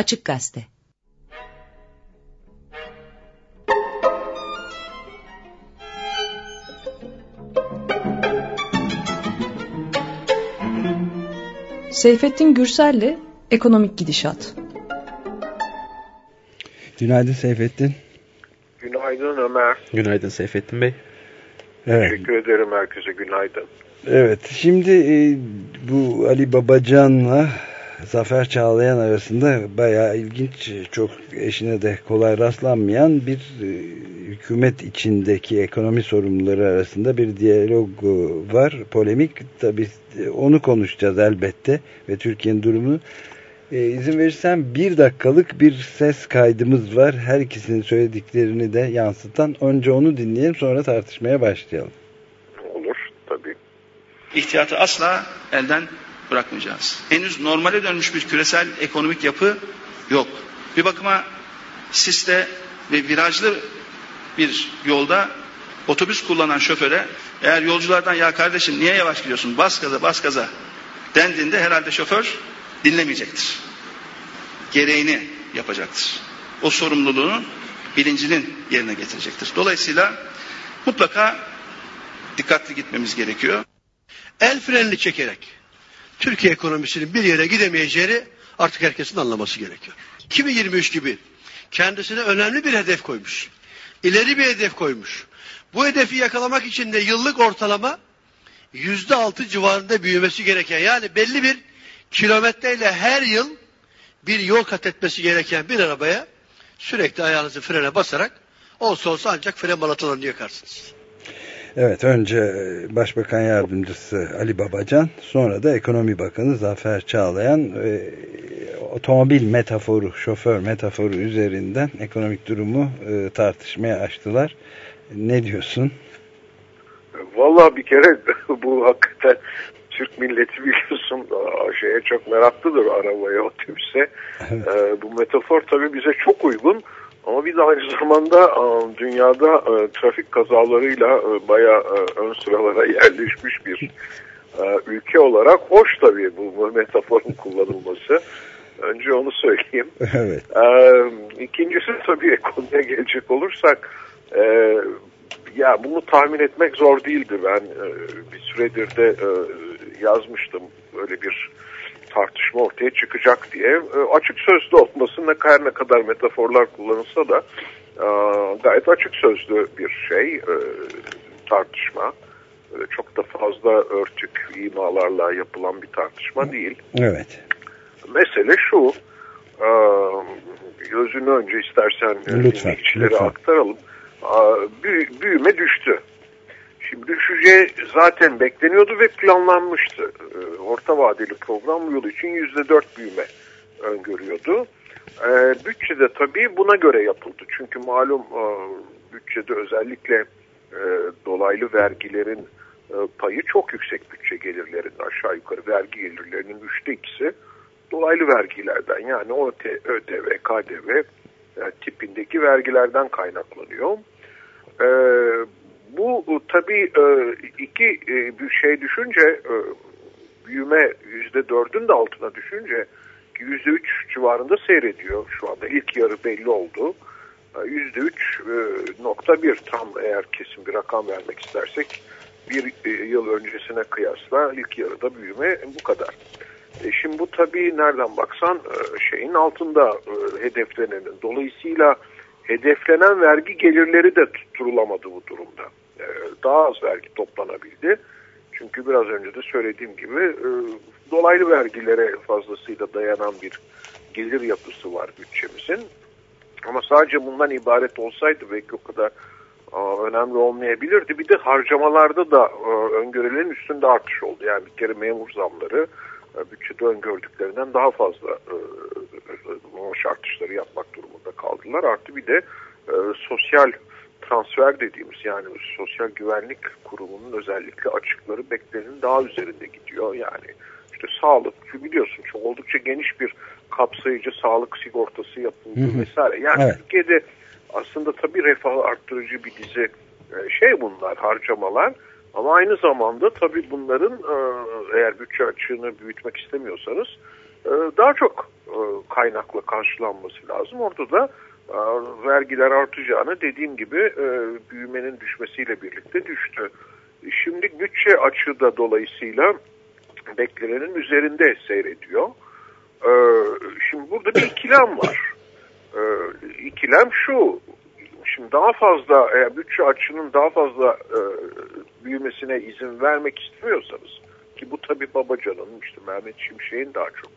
Açık Gazete. Seyfettin Gürsel'le Ekonomik Gidişat. Günaydın Seyfettin. Günaydın Ömer. Günaydın Seyfettin Bey. Evet. Teşekkür ederim herkese günaydın. Evet. Şimdi e, bu Ali Babacan'la Zafer Çağlayan arasında bayağı ilginç, çok eşine de kolay rastlanmayan bir e, hükümet içindeki ekonomi sorumluları arasında bir diyalog var. Polemik tabii e, onu konuşacağız elbette ve Türkiye'nin durumunu. E, izin verirsen bir dakikalık bir ses kaydımız var. Her ikisinin söylediklerini de yansıtan. Önce onu dinleyelim sonra tartışmaya başlayalım. Olur tabii. İhtiyatı asla elden bırakmayacağız. Henüz normale dönmüş bir küresel ekonomik yapı yok. Bir bakıma siste ve virajlı bir yolda otobüs kullanan şoföre eğer yolculardan ya kardeşim niye yavaş gidiyorsun bas gaza bas gaza dendiğinde herhalde şoför dinlemeyecektir. Gereğini yapacaktır. O sorumluluğunu bilincinin yerine getirecektir. Dolayısıyla mutlaka dikkatli gitmemiz gerekiyor. el frenini çekerek Türkiye ekonomisinin bir yere gidemeyeceğini artık herkesin anlaması gerekiyor. 2023 gibi kendisine önemli bir hedef koymuş. İleri bir hedef koymuş. Bu hedefi yakalamak için de yıllık ortalama yüzde altı civarında büyümesi gereken yani belli bir kilometreyle her yıl bir yol kat etmesi gereken bir arabaya sürekli ayağınızı frene basarak olsa olsa ancak fren balatalarını yakarsınız. Evet önce e, Başbakan Yardımcısı Ali Babacan sonra da Ekonomi Bakanı Zafer Çağlayan e, otomobil metaforu, şoför metaforu üzerinden ekonomik durumu e, tartışmaya açtılar. Ne diyorsun? Vallahi bir kere bu hakikaten Türk milleti biliyorsun şeye çok meraklıdır arabaya, otobüse. Ee, bu metafor tabii bize çok uygun. Ama de aynı zamanda aa, dünyada e, trafik kazalarıyla e, bayağı e, ön sıralara yerleşmiş bir e, ülke olarak hoş tabii bu, metaforun kullanılması. Önce onu söyleyeyim. evet. İkincisi tabii ekonomiye gelecek olursak e, ya bunu tahmin etmek zor değildi. Ben e, bir süredir de e, yazmıştım böyle bir tartışma ortaya çıkacak diye. E, açık sözlü olması ne kadar ne kadar metaforlar kullanılsa da e, gayet açık sözlü bir şey e, tartışma. Öyle çok da fazla örtük imalarla yapılan bir tartışma değil. Evet. Mesele şu, e, gözünü önce istersen Lütfen, dinleyicilere lütfen. aktaralım. E, büyü- büyüme düştü. Şimdi düşeceği zaten bekleniyordu ve planlanmıştı. E, Orta vadeli program yıl için %4 büyüme öngörüyordu. E, bütçede tabii buna göre yapıldı. Çünkü malum e, bütçede özellikle e, dolaylı vergilerin e, payı çok yüksek bütçe gelirlerinde aşağı yukarı vergi gelirlerinin üçte ikisi dolaylı vergilerden yani ÖTV, KDV tipindeki vergilerden kaynaklanıyor. Bu e, tabii e, iki e, bir şey düşünce büyüme yüzde dördün de altına düşünce yüzde üç civarında seyrediyor şu anda ilk yarı belli oldu. Yüzde üç nokta bir tam eğer kesin bir rakam vermek istersek bir yıl öncesine kıyasla ilk yarıda büyüme bu kadar. Şimdi bu tabii nereden baksan şeyin altında hedeflenenin. Dolayısıyla hedeflenen vergi gelirleri de tutturulamadı bu durumda. E, daha az vergi toplanabildi. Çünkü biraz önce de söylediğim gibi e, dolaylı vergilere fazlasıyla dayanan bir gelir yapısı var bütçemizin. Ama sadece bundan ibaret olsaydı belki o kadar aa, önemli olmayabilirdi. Bir de harcamalarda da e, öngörülerin üstünde artış oldu. Yani bir kere memur zamları e, bütçede öngördüklerinden daha fazla e, maaş artışları yapmak durumunda kaldılar. Artı bir de e, sosyal transfer dediğimiz yani sosyal güvenlik kurumunun özellikle açıkları beklenenin daha üzerinde gidiyor. Yani işte sağlık biliyorsun çok oldukça geniş bir kapsayıcı sağlık sigortası yapıldı Hı hı. vesaire. Yani Evet. Türkiye'de aslında tabii refah arttırıcı bir dizi e, şey bunlar harcamalar. Ama aynı zamanda tabii bunların e, eğer bütçe açığını büyütmek istemiyorsanız e, daha çok kaynakla karşılanması lazım. Orada da vergiler artacağını dediğim gibi e, büyümenin düşmesiyle birlikte düştü. Şimdi bütçe açığı da dolayısıyla beklenenin üzerinde seyrediyor. E, şimdi burada bir ikilem var. E, ikilem şu, şimdi daha fazla eğer bütçe açığının daha fazla e, büyümesine izin vermek istemiyorsanız ki bu tabi Babacan'ın işte Mehmet Şimşek'in daha çok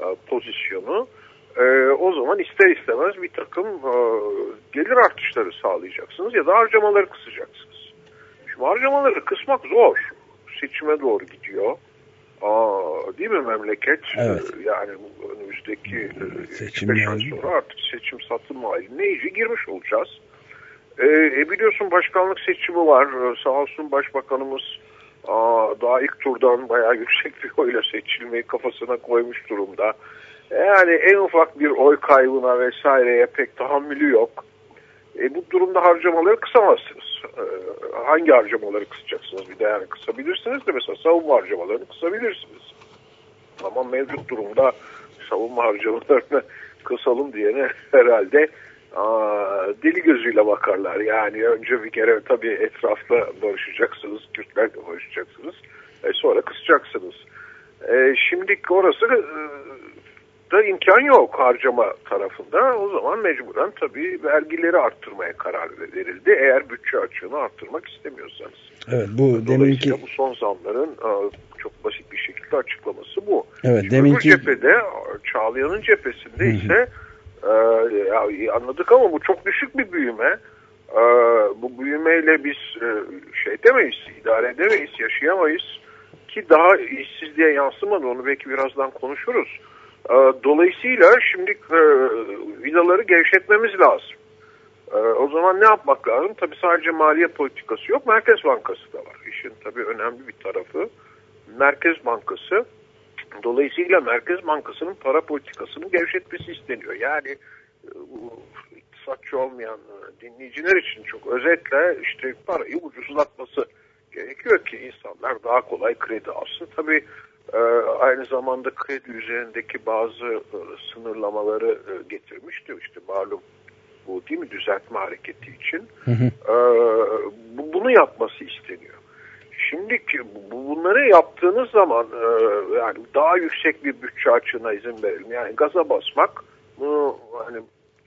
e, pozisyonu e, o zaman ister istemez bir takım e, gelir artışları sağlayacaksınız ya da harcamaları kısacaksınız. Şimdi harcamaları kısmak zor. Seçime doğru gidiyor. Aa, değil mi memleket? Evet. Ee, Yani bu önümüzdeki e, Seçim 5 ay yani. sonra artık seçim satım haline iyice girmiş olacağız. Ee, e, biliyorsun başkanlık seçimi var. Sağ olsun başbakanımız aa, daha ilk turdan bayağı yüksek bir oyla seçilmeyi kafasına koymuş durumda. Yani en ufak bir oy kaybına vesaireye pek tahammülü yok. E, bu durumda harcamaları kısamazsınız. E, hangi harcamaları kısacaksınız bir de yani kısabilirsiniz de mesela savunma harcamalarını kısabilirsiniz. Ama mevcut durumda savunma harcamalarını kısalım diyene herhalde aa, deli gözüyle bakarlar. Yani önce bir kere tabii etrafta barışacaksınız, Kürtlerle barışacaksınız. E, sonra kısacaksınız. E, şimdi orası e, da imkan yok harcama tarafında. O zaman mecburen tabii vergileri arttırmaya karar verildi. Eğer bütçe açığını arttırmak istemiyorsanız. Evet bu deminki bu son zamların e, çok basit bir şekilde açıklaması bu. evet Şimdi deminki öbür cephede Çağlayan'ın cephesinde ise e, ya, anladık ama bu çok düşük bir büyüme. E, bu büyümeyle biz e, şey demeyiz, idare edemeyiz, yaşayamayız. Ki daha işsizliğe yansımadı onu belki birazdan konuşuruz. E, dolayısıyla şimdi e, vidaları gevşetmemiz lazım. E, o zaman ne yapmak lazım? Tabii sadece maliye politikası yok, Merkez Bankası da var. İşin tabii önemli bir tarafı Merkez Bankası. Dolayısıyla Merkez Bankası'nın para politikasını gevşetmesi isteniyor. Yani e, iktisatçı olmayan e, dinleyiciler için çok özetle işte parayı ucuzlatması gerekiyor ki insanlar daha kolay kredi alsın. Tabii aynı zamanda kredi üzerindeki bazı e, sınırlamaları e, getirmişti. İşte malum bu değil mi düzeltme hareketi için. Hı hı. E, bu- bunu yapması isteniyor. Şimdi bu- bunları yaptığınız zaman e, yani daha yüksek bir bütçe açığına izin verelim. Yani gaza basmak bunu hani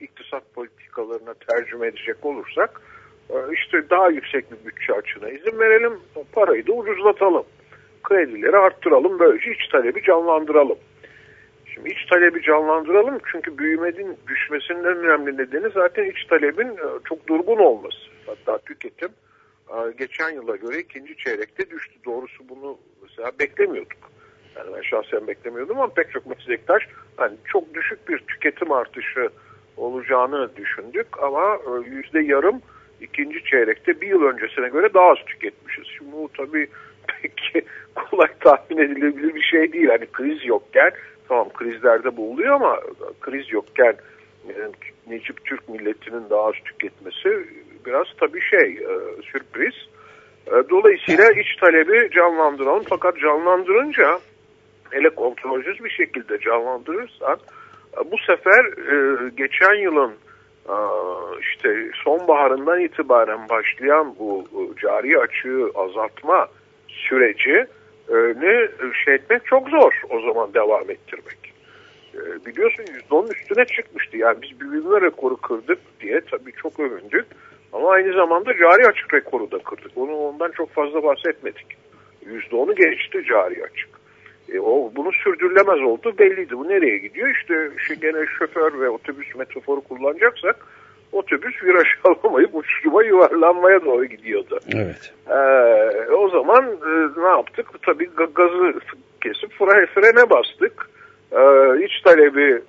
iktisat politikalarına tercüme edecek olursak işte daha yüksek bir bütçe açığına izin verelim. Parayı da ucuzlatalım. Kredileri arttıralım. Böylece iç talebi canlandıralım. Şimdi iç talebi canlandıralım çünkü büyümenin düşmesinin en önemli nedeni zaten iç talebin e, çok durgun olması. Hatta tüketim e, geçen yıla göre ikinci çeyrekte düştü. Doğrusu bunu mesela beklemiyorduk. Yani ben şahsen beklemiyordum ama pek çok meslektaş hani çok düşük bir tüketim artışı olacağını düşündük ama e, yüzde yarım ikinci çeyrekte bir yıl öncesine göre daha az tüketmişiz. Şimdi bu tabii pek kolay tahmin edilebilir bir şey değil. Hani kriz yokken tamam krizlerde bu ama kriz yokken yani Necip Türk milletinin daha az tüketmesi biraz tabii şey e, sürpriz. E, dolayısıyla iç talebi canlandıralım fakat canlandırınca hele kontrolsüz bir şekilde canlandırırsak e, bu sefer e, geçen yılın e, işte sonbaharından itibaren başlayan bu e, cari açığı azaltma süreci e, ne şey etmek çok zor o zaman devam ettirmek. E, biliyorsun %10'un üstüne çıkmıştı. Yani biz büyüme rekoru kırdık diye tabii çok övündük. Ama aynı zamanda cari açık rekoru da kırdık. Onu ondan çok fazla bahsetmedik. %10'u geçti cari açık. E, o bunu sürdürülemez oldu belliydi. Bu nereye gidiyor? İşte, işte gene şoför ve otobüs metaforu kullanacaksak otobüs viraj alamayıp uçuruma yuvarlanmaya doğru gidiyordu. Evet. Ee, o zaman e, ne yaptık? Tabii ga- gazı kesip fre, frene bastık. Ee, iç talebi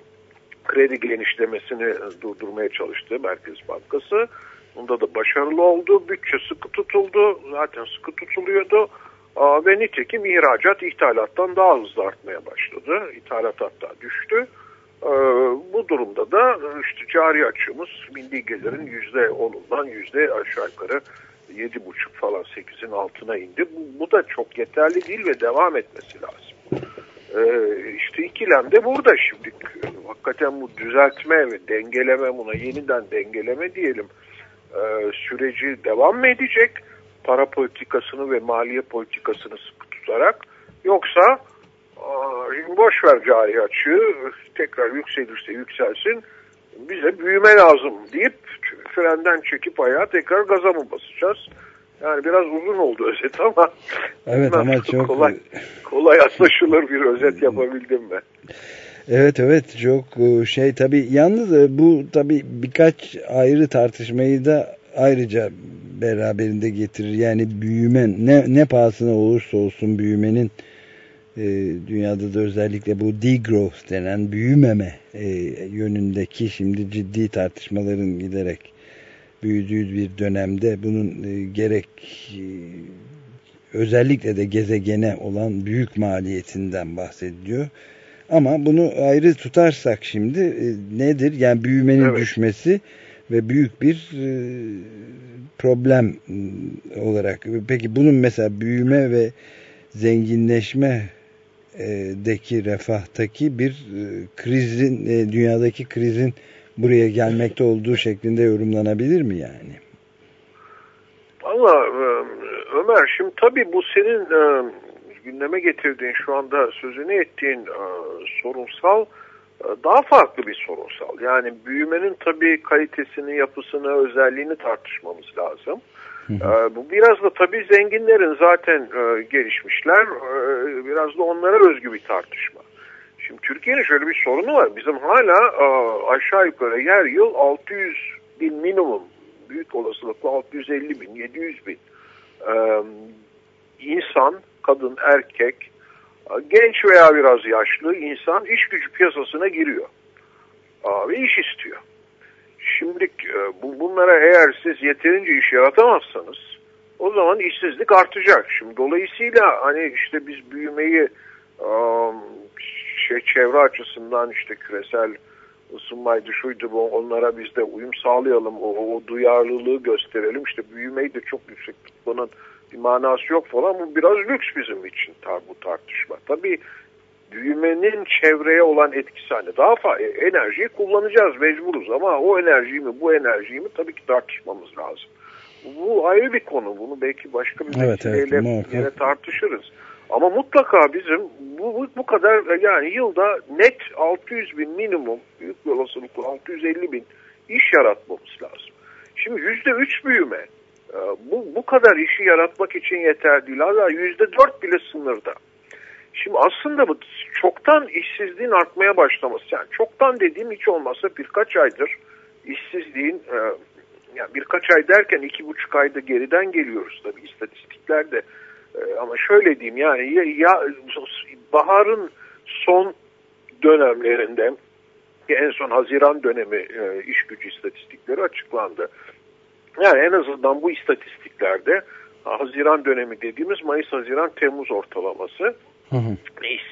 kredi genişlemesini durdurmaya çalıştı Merkez Bankası. Bunda da başarılı oldu. Bütçe sıkı tutuldu. Zaten sıkı tutuluyordu. Aa, ve nitekim ihracat ithalattan daha hızlı artmaya başladı. İthalat hatta düştü. Ee, bu durumda da işte cari açığımız milli gelirin yüzde onundan yüzde aşağı yukarı yedi buçuk falan sekizin altına indi. Bu, bu da çok yeterli değil ve devam etmesi lazım. Ee, işte ikilem de burada şimdi. Hakikaten bu düzeltme ve dengeleme buna yeniden dengeleme diyelim e, süreci devam mı edecek? Para politikasını ve maliye politikasını sıkı tutarak yoksa boş ver cari açığı tekrar yükselirse yükselsin bize büyüme lazım deyip frenden çekip ayağa tekrar gaza mı basacağız? Yani biraz uzun oldu özet ama Evet ama çok kolay, kolay anlaşılır bir özet yapabildim ben. Evet evet çok e, şey tabi yalnız e, bu tabi birkaç ayrı tartışmayı da ayrıca beraberinde getirir. Yani büyüme ne, ne pahasına olursa olsun büyümenin e, dünyada da özellikle bu degrowth denen büyümeme e, yönündeki şimdi ciddi tartışmaların giderek büyüdüğü bir dönemde bunun e, gerek e, özellikle de gezegene olan büyük maliyetinden bahsediliyor. Ama bunu ayrı tutarsak şimdi e, nedir? Yani büyümenin Evet. düşmesi ve büyük bir e, problem olarak. Peki bunun mesela büyüme ve zenginleşme deki refahtaki bir e, krizin e, dünyadaki krizin buraya gelmekte olduğu şeklinde yorumlanabilir mi yani? Valla e, Ömer şimdi tabii bu senin gündeme getirdiğin şu anda sözünü ettiğin sorunsal daha farklı bir sorunsal. Yani büyümenin tabii kalitesini, yapısını, özelliğini tartışmamız lazım. E, bu biraz da tabii zenginlerin zaten e, gelişmişler. E, biraz da onlara özgü bir tartışma. Şimdi Türkiye'nin şöyle bir sorunu var. Bizim hala e, aşağı yukarı her yıl 600 bin minimum büyük olasılıkla 650 bin, 700 bin e, insan, kadın, erkek, genç veya biraz yaşlı insan iş gücü piyasasına giriyor. Ve iş istiyor. Şimdi e, bu, bunlara eğer siz yeterince iş yaratamazsanız o zaman işsizlik artacak. Şimdi dolayısıyla hani işte biz büyümeyi şey, çevre açısından işte küresel ısınmaydı şuydu bu onlara biz de uyum sağlayalım o, o duyarlılığı gösterelim işte büyümeyi de çok yüksek tutmanın bir manası yok falan bu biraz lüks bizim için tar bu tartışma. Tabii büyümenin çevreye olan etkisi hani daha fazla enerjiyi kullanacağız mecburuz ama o enerjiyi mi bu enerjiyi mi tabii ki tartışmamız lazım. Bu ayrı bir konu. Bunu belki başka bir evet, evet, yine tartışırız. Ama mutlaka bizim bu, bu, bu kadar yani yılda net 600 bin minimum büyük bir olasılıkla 650 bin iş yaratmamız lazım. Şimdi yüzde üç büyüme e, bu, bu kadar işi yaratmak için yeter değil. Hala yüzde dört bile sınırda. Şimdi aslında bu çoktan işsizliğin artmaya başlaması yani çoktan dediğim hiç olmazsa birkaç aydır işsizliğin e, yani birkaç ay derken iki buçuk ayda geriden geliyoruz tabii istatistiklerde e, ama şöyle diyeyim yani ya, ya baharın son dönemlerinde en son Haziran dönemi e, iş gücü istatistikleri açıklandı. Yani en azından bu istatistiklerde Haziran dönemi dediğimiz Mayıs-Haziran-Temmuz ortalaması hı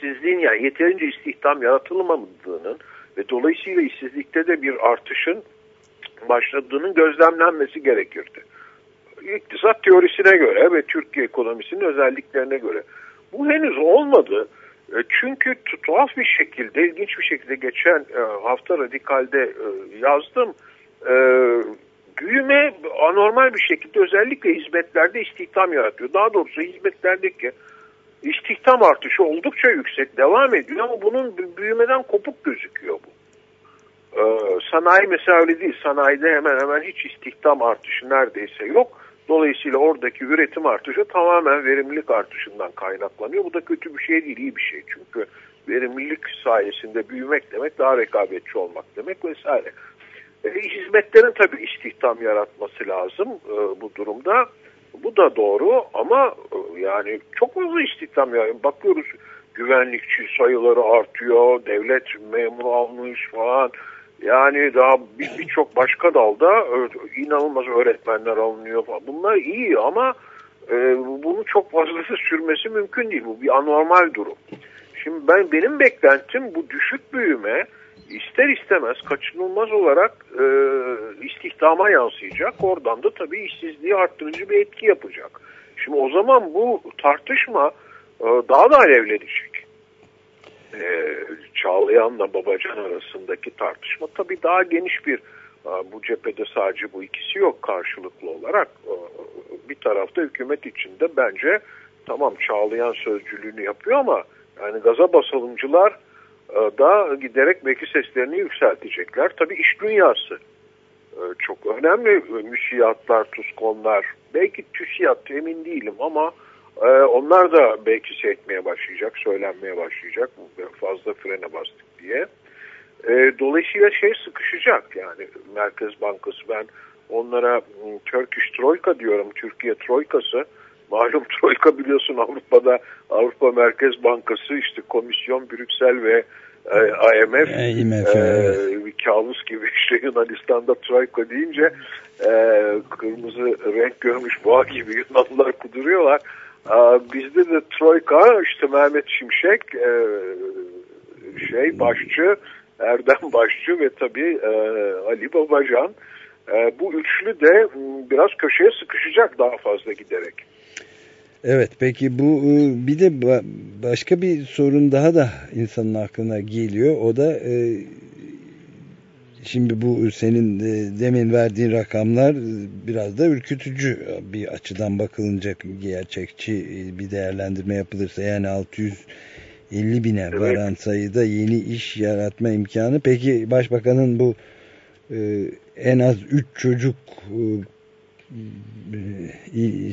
işsizliğin yani yeterince istihdam yaratılmadığının ve dolayısıyla işsizlikte de bir artışın başladığının gözlemlenmesi gerekirdi. İktisat teorisine göre ve Türkiye ekonomisinin özelliklerine göre. Bu henüz olmadı. E, çünkü tuhaf bir şekilde, ilginç bir şekilde geçen e, hafta Radikal'de e, yazdım. Büyüme anormal bir şekilde özellikle hizmetlerde istihdam yaratıyor. Daha doğrusu hizmetlerdeki istihdam artışı oldukça yüksek devam ediyor ama bunun büyümeden kopuk gözüküyor bu. Sanayi mesela öyle değil. Sanayide hemen hemen hiç istihdam artışı neredeyse yok. Dolayısıyla oradaki üretim artışı tamamen verimlilik artışından kaynaklanıyor. Bu da kötü bir şey değil, iyi bir şey. Çünkü verimlilik sayesinde büyümek demek daha rekabetçi olmak demek vesaire. E, hizmetlerin tabii istihdam yaratması lazım e, bu durumda. Bu da doğru ama e, yani çok fazla istihdam yani bakıyoruz güvenlikçi sayıları artıyor, devlet memuru almış falan. Yani daha birçok bir başka dalda inanılmaz öğretmenler alınıyor falan. Bunlar iyi ama e, bunu çok fazlası sürmesi mümkün değil. Bu bir anormal durum. Şimdi ben benim beklentim bu düşük büyüme ister istemez kaçınılmaz olarak e, istihdama yansıyacak. Oradan da tabii işsizliği arttırıcı bir etki yapacak. Şimdi o zaman bu tartışma e, daha da alevlenecek e, Çağlayan'la Babacan arasındaki tartışma tabii daha geniş bir e, bu cephede sadece bu ikisi yok karşılıklı olarak. E, bir tarafta hükümet içinde bence tamam Çağlayan sözcülüğünü yapıyor ama yani gaza basalımcılar da giderek belki seslerini yükseltecekler. Tabii iş dünyası çok önemli. Müsiyatlar, tuzkonlar, belki TÜSİAD emin değilim ama ee, onlar da belki şey başlayacak, söylenmeye başlayacak. Fazla frene bastık diye. Ee, dolayısıyla şey sıkışacak yani Merkez Bankası ben onlara ıı, Turkish Troika diyorum. Türkiye Troikası. Malum Troika biliyorsun Avrupa'da Avrupa Merkez Bankası işte Komisyon Brüksel ve e, IMF, IMF e, bir kabus gibi işte Yunanistan'da Troika deyince e, kırmızı renk görmüş boğa gibi Yunanlılar kuduruyorlar. Bizde de Troika işte Mehmet Şimşek e, şey başçı Erdem Başçı ve tabii e, Ali Babacan e, bu üçlü de biraz köşeye sıkışacak daha fazla giderek. Evet peki bu bir de başka bir sorun daha da insanın aklına geliyor. O da Şimdi bu senin e, demin verdiğin rakamlar biraz da ürkütücü bir açıdan bakılınca gerçekçi e, bir değerlendirme yapılırsa yani 650 bine evet. varan sayıda yeni iş yaratma imkanı. Peki başbakanın bu e, en az 3 çocuk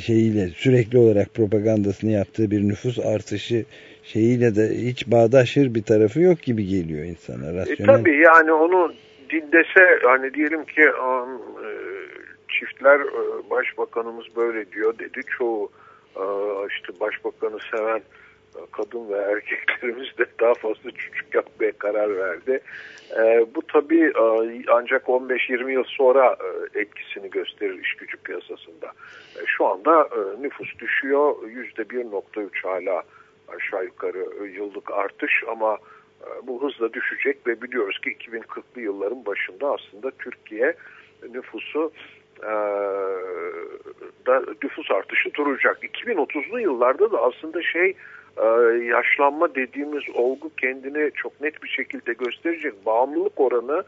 şeyiyle sürekli olarak propagandasını yaptığı bir nüfus artışı şeyiyle de hiç bağdaşır bir tarafı yok gibi geliyor insana. Rasyonel. E, tabii yani onu dindese hani diyelim ki e, çiftler e, başbakanımız böyle diyor dedi çoğu e, işte başbakanı seven kadın ve erkeklerimiz de daha fazla çocuk yapmaya karar verdi. bu tabii ancak 15-20 yıl sonra etkisini gösterir iş gücü piyasasında. şu anda nüfus düşüyor %1.3 hala aşağı yukarı yıllık artış ama e, bu hızla düşecek ve biliyoruz ki 2040'lı yılların başında aslında Türkiye nüfusu e, da nüfus artışı duracak. 2030'lu yıllarda da aslında şey e, yaşlanma dediğimiz olgu kendini çok net bir şekilde gösterecek. Bağımlılık oranı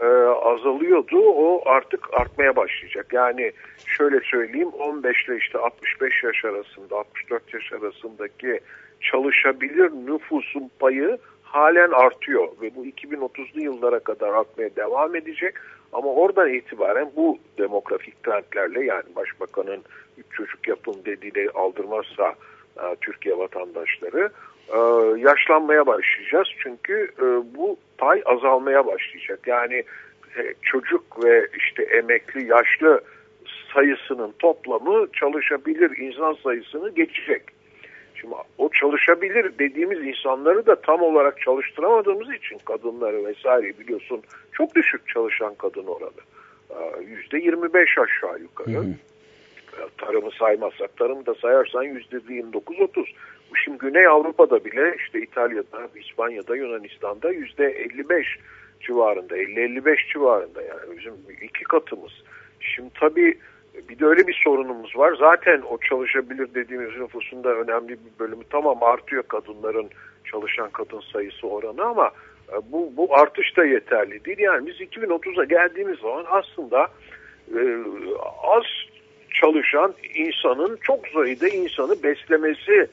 e, azalıyordu. O artık artmaya başlayacak. Yani şöyle söyleyeyim 15 ile işte 65 yaş arasında 64 yaş arasındaki çalışabilir nüfusun payı halen artıyor ve bu 2030'lu yıllara kadar artmaya devam edecek. Ama oradan itibaren bu demografik trendlerle yani başbakanın üç çocuk yapın dediğiyle aldırmazsa Türkiye vatandaşları e, yaşlanmaya başlayacağız. Çünkü e, bu pay azalmaya başlayacak. Yani e, çocuk ve işte emekli yaşlı sayısının toplamı çalışabilir insan sayısını geçecek. Şimdi o çalışabilir dediğimiz insanları da tam olarak çalıştıramadığımız için kadınları vesaire biliyorsun çok düşük çalışan kadın oranı. Yüzde 25 aşağı yukarı. Hı. Tarımı saymazsak, tarımı da sayarsan yüzde 29-30. Şimdi Güney Avrupa'da bile işte İtalya'da, İspanya'da, Yunanistan'da yüzde 55 civarında, 50-55 civarında yani bizim iki katımız. Şimdi tabii bir de öyle bir sorunumuz var. Zaten o çalışabilir dediğimiz nüfusunda önemli bir bölümü tamam artıyor kadınların çalışan kadın sayısı oranı ama e, bu, bu artış da yeterli değil. Yani biz 2030'a geldiğimiz zaman aslında e, az çalışan insanın çok sayıda insanı beslemesi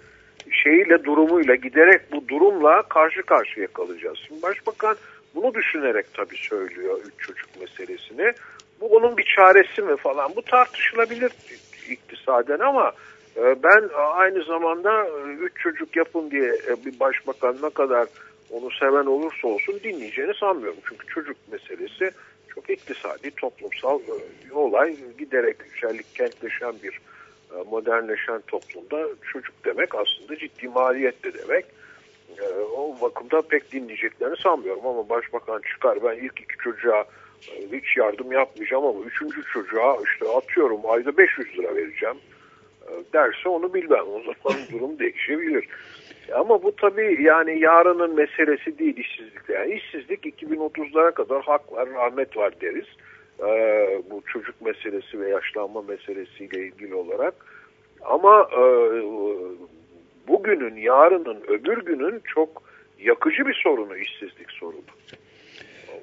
şeyiyle durumuyla giderek bu durumla karşı karşıya kalacağız. Şimdi başbakan bunu düşünerek tabii söylüyor üç çocuk meselesini. Bu onun bir çaresi mi falan bu tartışılabilir iktisaden ama e, ben aynı zamanda e, üç çocuk yapın diye e, bir başbakan ne kadar onu seven olursa olsun dinleyeceğini sanmıyorum. Çünkü çocuk meselesi çok iktisadi, toplumsal bir olay. Giderek güzellik kentleşen bir modernleşen toplumda çocuk demek aslında ciddi maliyet de demek. O bakımda pek dinleyeceklerini sanmıyorum ama başbakan çıkar ben ilk iki çocuğa hiç yardım yapmayacağım ama üçüncü çocuğa işte atıyorum ayda 500 lira vereceğim e, derse onu bilmem. O zaman durum değişebilir. Ama bu tabii yani yarının meselesi değil işsizlik. Yani işsizlik 2030'lara kadar hak var, rahmet var deriz. Ee, bu çocuk meselesi ve yaşlanma meselesiyle ilgili olarak. Ama e, bugünün, yarının, öbür günün çok yakıcı bir sorunu işsizlik sorunu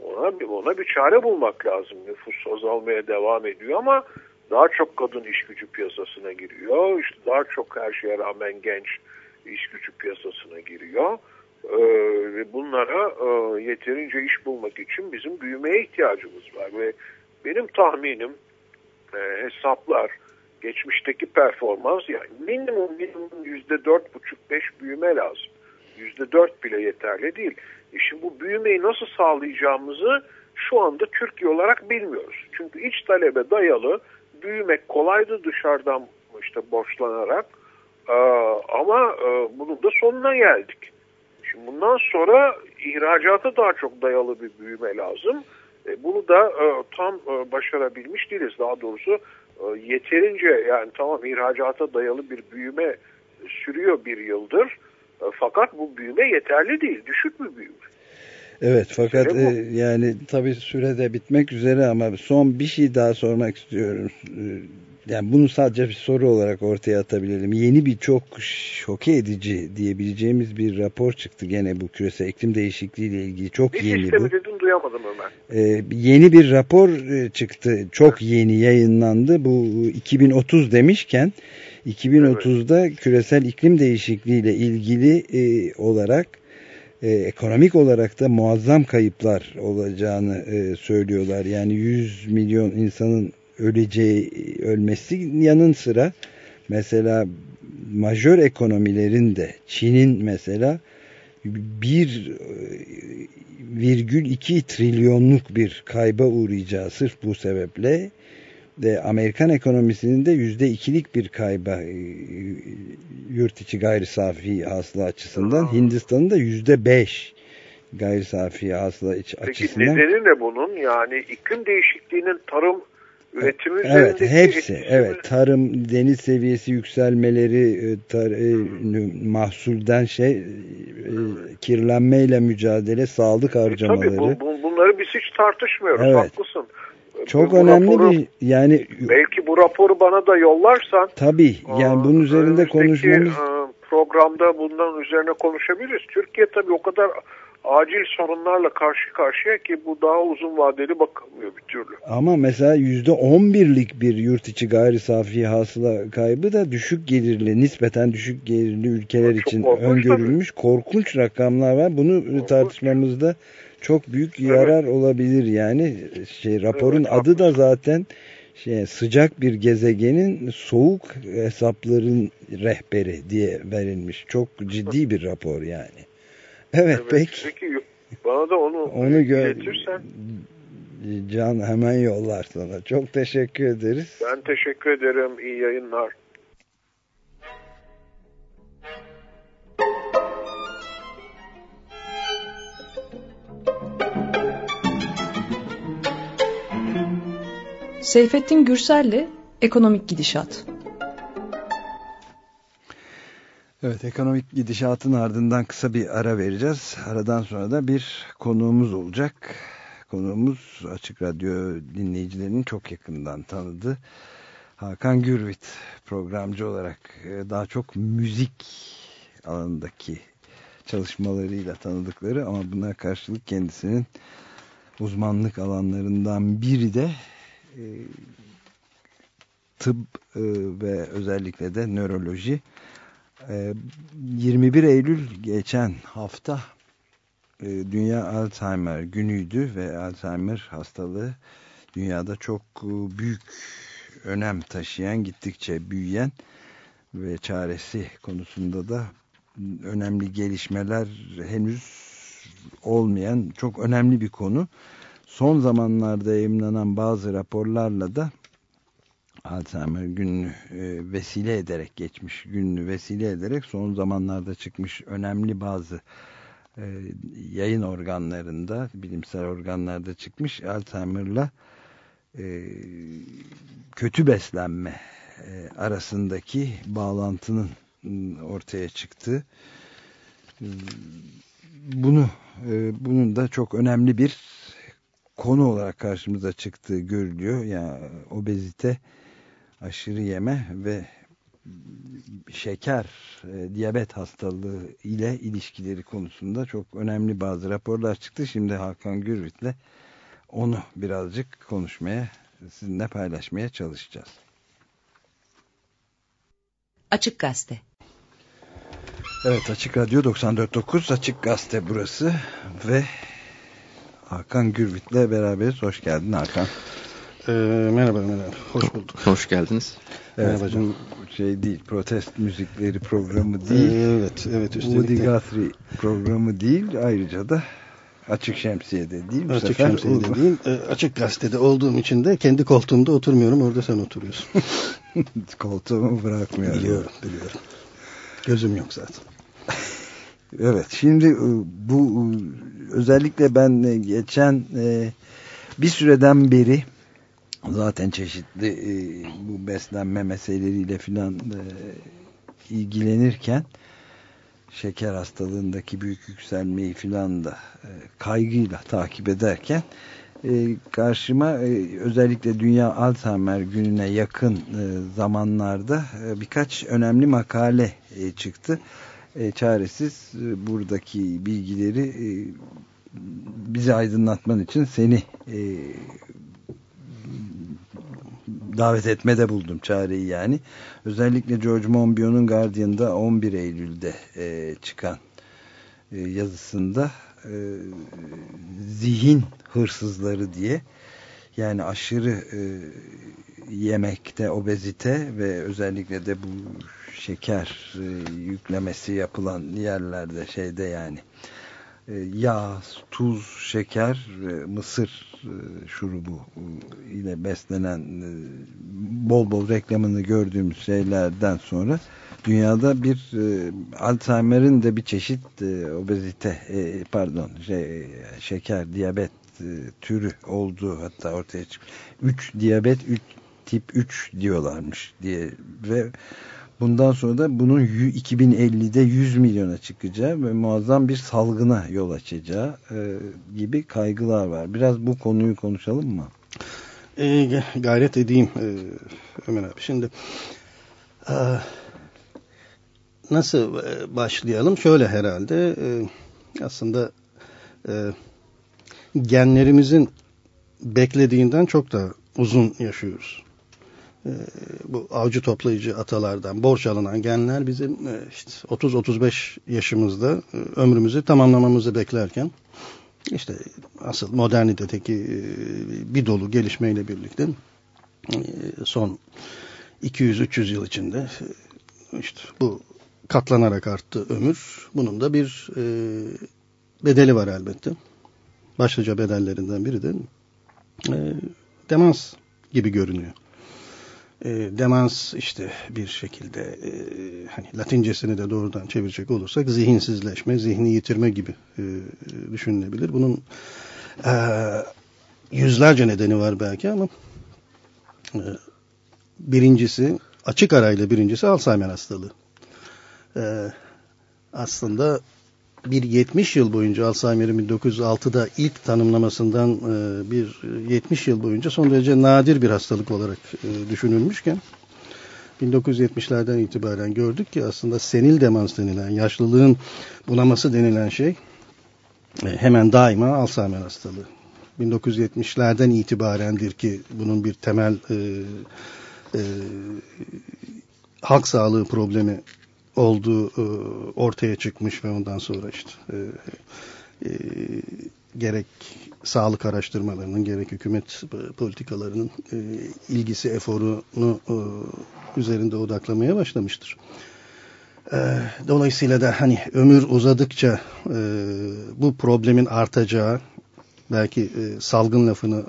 ona, ona bir çare bulmak lazım. Nüfus azalmaya devam ediyor ama daha çok kadın iş gücü piyasasına giriyor. İşte daha çok her şeye rağmen genç iş gücü piyasasına giriyor. Ee, bunlara e, yeterince iş bulmak için bizim büyümeye ihtiyacımız var. Ve benim tahminim e, hesaplar geçmişteki performans yani minimum minimum yüzde dört buçuk beş büyüme lazım. Yüzde dört bile yeterli değil. E şimdi bu büyümeyi nasıl sağlayacağımızı şu anda Türkiye olarak bilmiyoruz. Çünkü iç talebe dayalı büyümek kolaydı dışarıdan işte borçlanarak ee, ama e, bunun da sonuna geldik. Şimdi bundan sonra ihracata daha çok dayalı bir büyüme lazım. E, bunu da e, tam başarabilmiş değiliz. Daha doğrusu yeterince yani tamam ihracata dayalı bir büyüme sürüyor bir yıldır. Fakat bu büyüme yeterli değil. Düşük bir büyüme. Evet fakat e, yani tabii sürede bitmek üzere ama son bir şey daha sormak istiyorum. E, yani bunu sadece bir soru olarak ortaya atabilirim. Yeni bir çok şoke edici diyebileceğimiz bir rapor çıktı gene bu küresel iklim değişikliği ile ilgili. Çok bir yeni bu. Dedin, duyamadım Ömer. Ee, yeni bir rapor e, çıktı. Çok yeni yayınlandı. Bu 2030 demişken 2030'da evet. küresel iklim değişikliği ile ilgili e, olarak e, ekonomik olarak da muazzam kayıplar olacağını e, söylüyorlar. Yani 100 milyon insanın öleceği ölmesi yanın sıra mesela majör ekonomilerin de Çin'in mesela 1,2 trilyonluk bir kayba uğrayacağı sırf bu sebeple de Amerikan ekonomisinin de yüzde ikilik bir kayba e, yurt içi gayri safi hasıla açısından Hindistan'ın da yüzde beş gayri safi hasıla Peki açısından. Peki nedeni ne bunun? Yani iklim değişikliğinin tarım üretimi evet hepsi evet tarım deniz seviyesi yükselmeleri e, tar, e, mahsulden şey e, kirlenmeyle mücadele sağlık harcamaları. E, tabii bu, bu, bunları biz hiç tartışmıyoruz evet. haklısın. Çok bu önemli raporu, bir yani belki bu raporu bana da yollarsan tabii yani bunun üzerinde konuşmamız programda bundan üzerine konuşabiliriz. Türkiye tabii o kadar acil sorunlarla karşı karşıya ki bu daha uzun vadeli bakılmıyor bir türlü. Ama mesela yüzde on birlik bir yurt içi gayri safi hasıla kaybı da düşük gelirli, nispeten düşük gelirli ülkeler Çok için korkunç öngörülmüş korkunç rakamlar var. Bunu tartışmamızda çok büyük yarar olabilir yani. Şey raporun Evet, adı da zaten şey sıcak bir gezegenin soğuk hesapların rehberi diye verilmiş. Çok ciddi bir rapor yani. Evet, peki. Peki bana da onu, Onu iletirsen Can hemen yollar sana. Çok teşekkür ederiz. ben teşekkür ederim. İyi yayınlar. Seyfettin Gürsel'le Ekonomik Gidişat. Evet ekonomik gidişatın ardından kısa bir ara vereceğiz. Aradan sonra da bir konuğumuz olacak. Konuğumuz Açık Radyo dinleyicilerinin çok yakından tanıdığı Hakan Gürvit programcı olarak e, daha çok müzik alanındaki çalışmalarıyla tanıdıkları ama buna karşılık kendisinin uzmanlık alanlarından biri de e, tıp e, ve özellikle de nöroloji. 21 Eylül geçen hafta Dünya Alzheimer günüydü ve Alzheimer hastalığı dünyada çok büyük önem taşıyan, gittikçe büyüyen ve çaresi konusunda da önemli gelişmeler henüz olmayan çok önemli bir konu. Son zamanlarda yayınlanan bazı raporlarla da Alzheimer gününü e, vesile ederek geçmiş gününü vesile ederek son zamanlarda çıkmış önemli bazı e, yayın organlarında bilimsel organlarda çıkmış Alzheimer'la e, kötü beslenme arasındaki bağlantının ortaya çıktığı bunu bunun da çok önemli bir konu olarak karşımıza çıktığı görülüyor. Yani obezite aşırı yeme ve şeker, e, diyabet hastalığı ile ilişkileri konusunda çok önemli bazı raporlar çıktı. Şimdi Hakan Gürvit'le onu birazcık konuşmaya, sizinle paylaşmaya çalışacağız. Açık Gazete Evet Açık Radyo 94.9 Açık Gazete burası ve Hakan Gürvit'le beraberiz. Hoş geldin Hakan. Ee, merhaba merhaba. Hoş bulduk. Hoş geldiniz. Evet, Merhaba canım. Şey değil, protest müzikleri programı değil. Evet, evet. Üstelik Woody de- Guthrie programı değil. Ayrıca da Açık Şemsiye'de değil. Bu Açık sefer şemsiyede o- değil. e, açık gazetede olduğum için de kendi koltuğumda oturmuyorum. Orada sen oturuyorsun. Koltuğumu bırakmıyorum. biliyorum, biliyorum. Gözüm yok zaten. Evet şimdi e, bu e, özellikle ben e, geçen bir süreden beri zaten çeşitli bu beslenme meseleleriyle filan ilgilenirken şeker hastalığındaki büyük yükselmeyi filan da kaygıyla takip ederken karşıma özellikle Dünya Alzheimer gününe yakın zamanlarda birkaç önemli makale çıktı. E, çaresiz e, buradaki bilgileri e, bizi aydınlatman için seni e, davet etmede buldum çareyi yani. Özellikle George Monbiot'un Guardian'da 11 Eylül'de e, çıkan e, yazısında e, zihin hırsızları diye yani aşırı e, yemekte obezite ve özellikle de bu şeker e, yüklemesi yapılan yerlerde şeyde yani e, yağ, tuz, şeker, e, mısır e, şurubu e, ile beslenen e, bol bol reklamını gördüğümüz şeylerden sonra dünyada bir e, Alzheimer'in de bir çeşit e, obezite e, pardon şey, şeker, diyabet e, türü olduğu hatta ortaya çıkmış. 3 diyabet 3 tip 3 diyorlarmış diye ve bundan sonra da bunun 2050'de 100 milyona çıkacağı ve muazzam bir salgına yol açacağı e, gibi kaygılar var. Biraz bu konuyu konuşalım mı? E, gayret edeyim e, Ömer abi. Şimdi e, nasıl başlayalım? Şöyle herhalde aslında genlerimizin beklediğinden çok da uzun yaşıyoruz. E, bu avcı toplayıcı atalardan borç alınan genler bizim e, işte 30-35 yaşımızda e, ömrümüzü tamamlamamızı beklerken işte asıl modernitedeki e, bir dolu gelişmeyle birlikte son 200-300 yıl içinde işte bu katlanarak arttı ömür. Bunun da bir bedeli var elbette. Başlıca bedellerinden biri de e, demans gibi görünüyor. E, demans işte bir şekilde e, hani latincesini de doğrudan çevirecek olursak zihinsizleşme, zihni yitirme gibi e, düşünülebilir. Bunun e, yüzlerce nedeni var belki ama e, birincisi açık arayla birincisi Alzheimer hastalığı. E, aslında bir 70 yıl boyunca Alzheimer'in 1906'da ilk tanımlamasından e, bir 70 yıl boyunca son derece nadir bir hastalık olarak e, düşünülmüşken 1970'lerden itibaren gördük ki aslında senil demans denilen yaşlılığın bunaması denilen şey e, hemen daima Alzheimer hastalığı. 1970'lerden itibarendir ki bunun bir temel e, e, halk sağlığı problemi olduğu e, ortaya çıkmış ve ondan sonra işte e, e, gerek sağlık araştırmalarının gerek hükümet politikalarının ilgisi eforunu üzerinde odaklamaya başlamıştır. Dolayısıyla da hani ömür uzadıkça bu problemin artacağı belki salgın lafını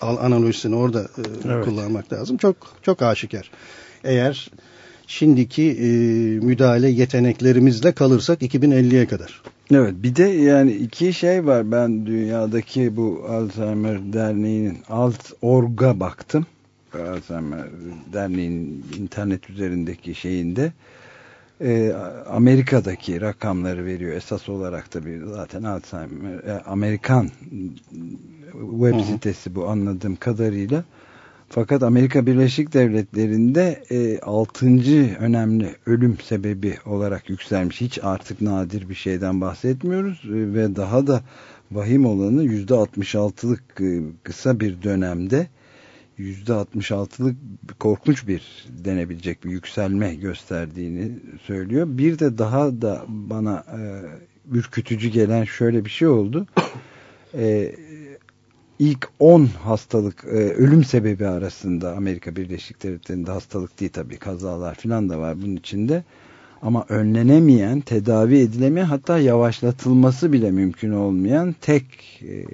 analojisini orada evet. kullanmak lazım. Çok çok aşikar. Eğer şimdiki e, müdahale yeteneklerimizle kalırsak 2050'ye kadar. Evet bir de yani iki şey var ben dünyadaki bu Alzheimer Derneği'nin alt orga baktım. Alzheimer Derneği'nin internet üzerindeki şeyinde e, Amerika'daki rakamları veriyor esas olarak tabii zaten Alzheimer e, Amerikan web sitesi bu anladığım kadarıyla. Fakat Amerika Birleşik Devletleri'nde e, 6. önemli ölüm sebebi olarak yükselmiş. Hiç artık nadir bir şeyden bahsetmiyoruz. E, ve daha da vahim olanı %66'lık e, kısa bir dönemde %66'lık korkunç bir denebilecek bir yükselme gösterdiğini söylüyor. Bir de daha da bana e, ürkütücü gelen şöyle bir şey oldu. E, ilk 10 hastalık e, ölüm sebebi arasında Amerika Birleşik Devletleri'nde hastalık değil tabii kazalar falan da var bunun içinde. Ama önlenemeyen, tedavi edilemeyen hatta yavaşlatılması bile mümkün olmayan tek e,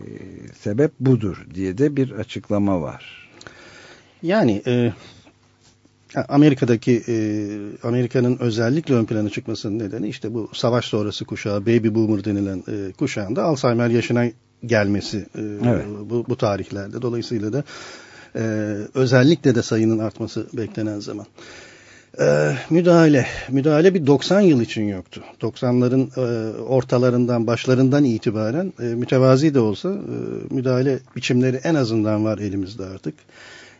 sebep budur diye de bir açıklama var. Yani e, Amerika'daki e, Amerika'nın özellikle ön plana çıkmasının nedeni işte bu savaş sonrası kuşağı baby boomer denilen e, kuşağında Alzheimer yaşına gelmesi e, evet. bu, bu tarihlerde. Dolayısıyla da e, özellikle de sayının artması beklenen zaman. E, müdahale. Müdahale bir 90 yıl için yoktu. 90'ların e, ortalarından, başlarından itibaren e, mütevazi de olsa e, müdahale biçimleri en azından var elimizde artık.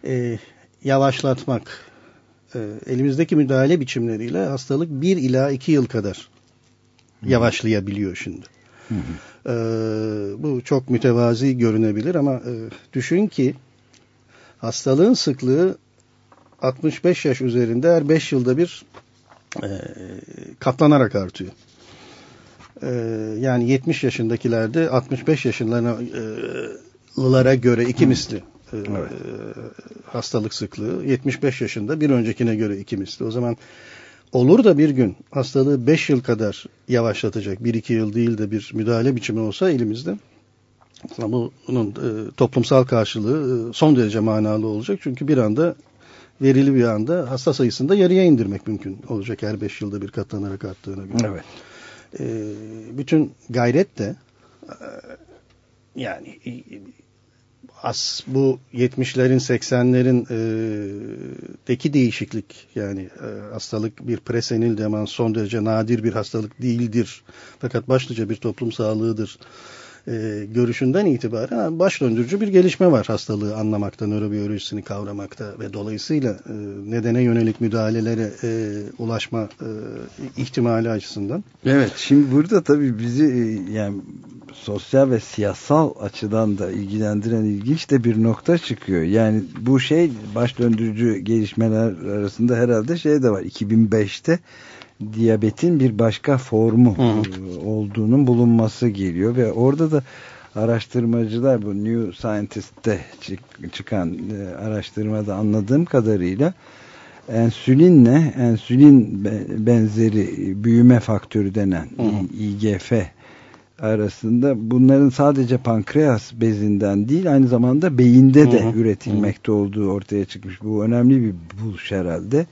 E, yavaşlatmak, e, elimizdeki müdahale biçimleriyle hastalık 1 ila 2 yıl kadar yavaşlayabiliyor şimdi. Hı hı. E, bu çok mütevazi görünebilir ama e, düşün ki hastalığın sıklığı 65 yaş üzerinde her 5 yılda bir e, katlanarak artıyor. E, yani 70 yaşındakilerde 65 yaşlılara göre iki misli e, evet. hastalık sıklığı. 75 yaşında bir öncekine göre iki misli. O zaman olur da bir gün hastalığı 5 yıl kadar yavaşlatacak, 1-2 yıl değil de bir müdahale biçimi olsa elimizde bunun e, toplumsal karşılığı e, son derece manalı olacak. Çünkü bir anda verili bir anda hasta sayısında yarıya indirmek mümkün olacak her 5 yılda bir katlanarak arttığına göre. Evet. E, bütün gayret de e, yani as bu 70'lerin 80'lerin e, deki değişiklik yani e, hastalık bir presenil demans son derece nadir bir hastalık değildir. Fakat başlıca bir toplum sağlığıdır e, görüşünden itibaren baş döndürücü bir gelişme var hastalığı anlamakta, nörobiyolojisini kavramakta ve dolayısıyla e, nedene yönelik müdahalelere e, ulaşma e, ihtimali açısından. Evet şimdi burada tabii bizi e, yani sosyal ve siyasal açıdan da ilgilendiren ilginç de bir nokta çıkıyor. Yani bu şey baş döndürücü gelişmeler arasında herhalde şey de var. 2005'te diyabetin bir başka formu Hı. Olduğunun bulunması geliyor ve orada da araştırmacılar bu New Scientist'te çıkan e, araştırmada anladığım kadarıyla ensülinle ensülin benzeri büyüme faktörü denen Hı. IGF arasında bunların sadece pankreas bezinden değil aynı zamanda beyinde de hı hı. üretilmekte olduğu ortaya çıkmış. Bu önemli bir buluş herhalde.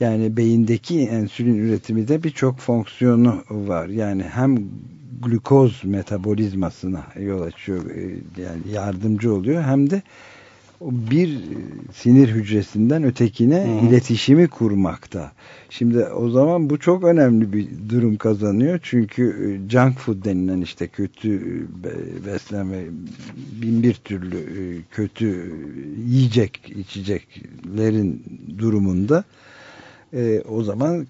Yani beyindeki ensülin üretimi de birçok fonksiyonu var. Yani hem glukoz metabolizmasına yol açıyor e, yani yardımcı oluyor hem de bir sinir hücresinden ötekine Hı. iletişimi kurmakta. Şimdi o zaman bu çok önemli bir durum kazanıyor. Çünkü e, junk food denilen işte kötü e, beslenme bin bir türlü kötü yiyecek içeceklerin durumunda e, o zaman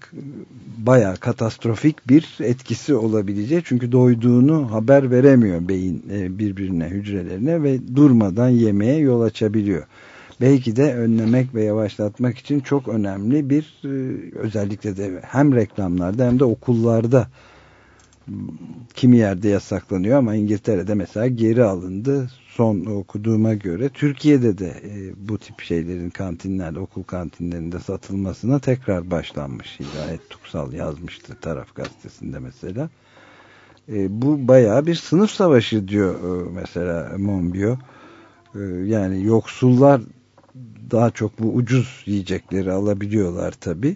baya katastrofik bir etkisi olabilecek. Çünkü doyduğunu haber veremiyor beyin e, birbirine, hücrelerine ve durmadan yemeye yol açabiliyor. Belki de önlemek ve yavaşlatmak için çok önemli bir e, özellikle de hem reklamlarda hem de okullarda kimi yerde yasaklanıyor ama İngiltere'de mesela geri alındı. Son okuduğuma göre Türkiye'de de e, bu tip şeylerin kantinlerde, okul kantinlerinde satılmasına tekrar başlanmış. Hidayet Tuksal yazmıştı Taraf Gazetesi'nde mesela. E, bu bayağı bir sınıf savaşı diyor e, mesela Monbiot. E, yani yoksullar daha çok bu ucuz yiyecekleri alabiliyorlar tabii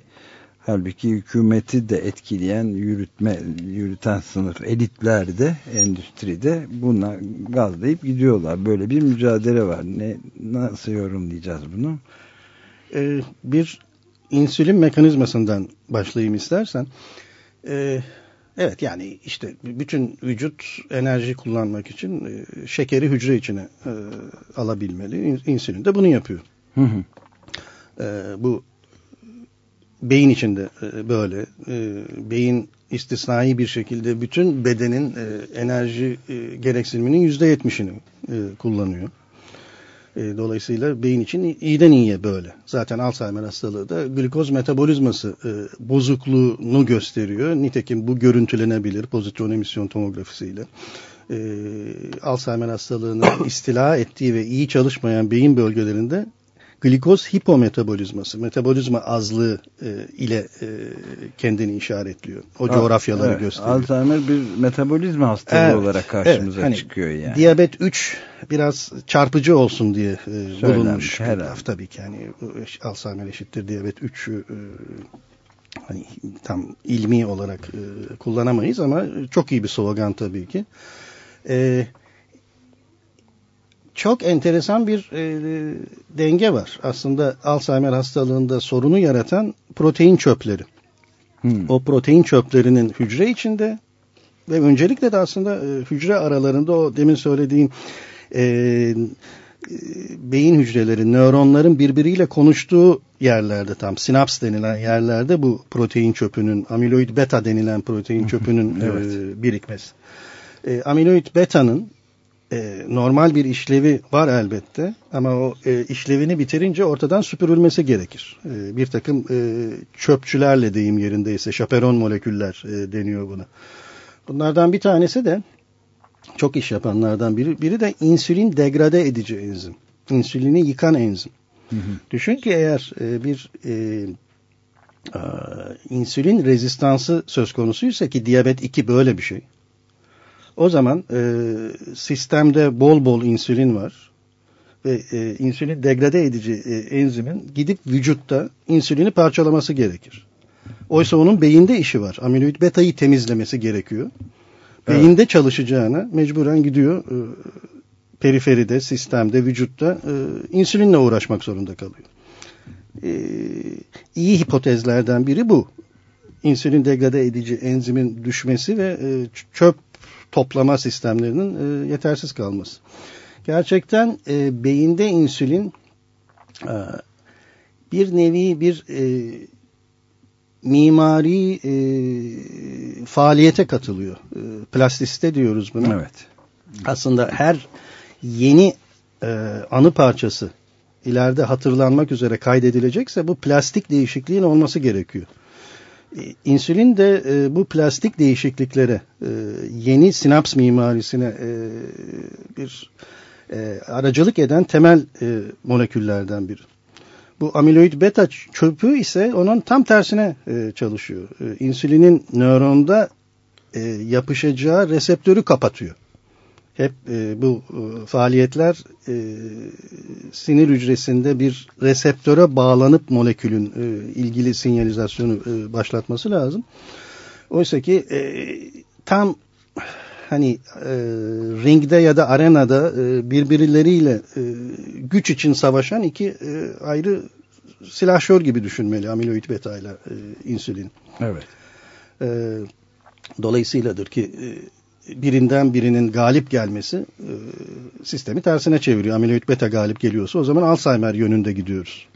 Halbuki hükümeti de etkileyen yürütme, yürüten sınıf elitler de endüstride buna gazlayıp gidiyorlar. Böyle bir mücadele var. Ne Nasıl yorumlayacağız bunu? Ee, bir insülin mekanizmasından başlayayım istersen. Ee, evet yani işte bütün vücut enerji kullanmak için e, şekeri hücre içine e, alabilmeli. İnsülin de bunu yapıyor. Hı hı. Ee, bu beyin içinde e, böyle. E, beyin istisnai bir şekilde bütün bedenin e, enerji gereksiniminin yüzde yetmişini kullanıyor. Dolayısıyla beyin için iyiden iyiye böyle. Zaten Alzheimer hastalığı da glikoz metabolizması bozukluğunu gösteriyor. Nitekim bu görüntülenebilir pozitron emisyon tomografisiyle. Alzheimer hastalığının istila ettiği ve iyi çalışmayan beyin bölgelerinde glikoz hipometabolizması, metabolizma azlığı e, ile e, kendini işaretliyor. O Al, coğrafyaları evet, gösteriyor. Alzheimer bir metabolizma hastalığı evet, olarak karşımıza evet, hani, çıkıyor yani. Diyabet 3 biraz çarpıcı olsun diye e, bulunmuş laf tabii ki. Yani Alzheimer eşittir diyabet 3 e, hani tam ilmi olarak e, kullanamayız ama çok iyi bir slogan tabii ki. E, çok enteresan bir e, denge var. Aslında Alzheimer hastalığında sorunu yaratan protein çöpleri. Hmm. O protein çöplerinin hücre içinde ve öncelikle de aslında e, hücre aralarında o demin söylediğim e, e, beyin hücreleri, nöronların birbiriyle konuştuğu yerlerde tam sinaps denilen yerlerde bu protein çöpünün, amiloid beta denilen protein çöpünün evet. e, birikmesi. E, amiloid beta'nın e, normal bir işlevi var elbette ama o e, işlevini bitirince ortadan süpürülmesi gerekir. E, bir takım e, çöpçülerle deyim yerindeyse şaperon moleküller e, deniyor buna. Bunlardan bir tanesi de çok iş yapanlardan biri, biri de insülin degrade edici enzim. İnsülini yıkan enzim. Hı hı. Düşün ki eğer e, bir e, e, insülin rezistansı söz konusuysa ki diyabet 2 böyle bir şey. O zaman e, sistemde bol bol insülin var ve e, insülin degrade edici e, enzimin gidip vücutta insülini parçalaması gerekir. Oysa onun beyinde işi var. Amiloid beta'yı temizlemesi gerekiyor. Beyinde evet. çalışacağına mecburen gidiyor e, periferide, sistemde, vücutta e, insülinle uğraşmak zorunda kalıyor. E, iyi hipotezlerden biri bu. İnsülin degrade edici enzimin düşmesi ve e, çöp toplama sistemlerinin e, yetersiz kalması. Gerçekten e, beyinde insülin e, bir nevi bir e, mimari e, faaliyete katılıyor. E, plastisite diyoruz buna. Evet. Aslında her yeni e, anı parçası ileride hatırlanmak üzere kaydedilecekse bu plastik değişikliğin olması gerekiyor. İnsülin de e, bu plastik değişikliklere, e, yeni sinaps mimarisine e, bir e, aracılık eden temel e, moleküllerden biri. Bu amiloid beta çöpü ise onun tam tersine e, çalışıyor. E, insülinin nöronda e, yapışacağı reseptörü kapatıyor. Hep e, bu e, faaliyetler e, sinir hücresinde bir reseptöre bağlanıp molekülün e, ilgili sinyalizasyonu e, başlatması lazım. Oysa ki e, tam hani e, ringde ya da arenada e, birbirleriyle e, güç için savaşan iki e, ayrı silahşör gibi düşünmeli amiloid beta ile insülin. Evet. E, dolayısıyladır ki e, birinden birinin galip gelmesi e, sistemi tersine çeviriyor. Amiloid beta galip geliyorsa o zaman Alzheimer yönünde gidiyoruz.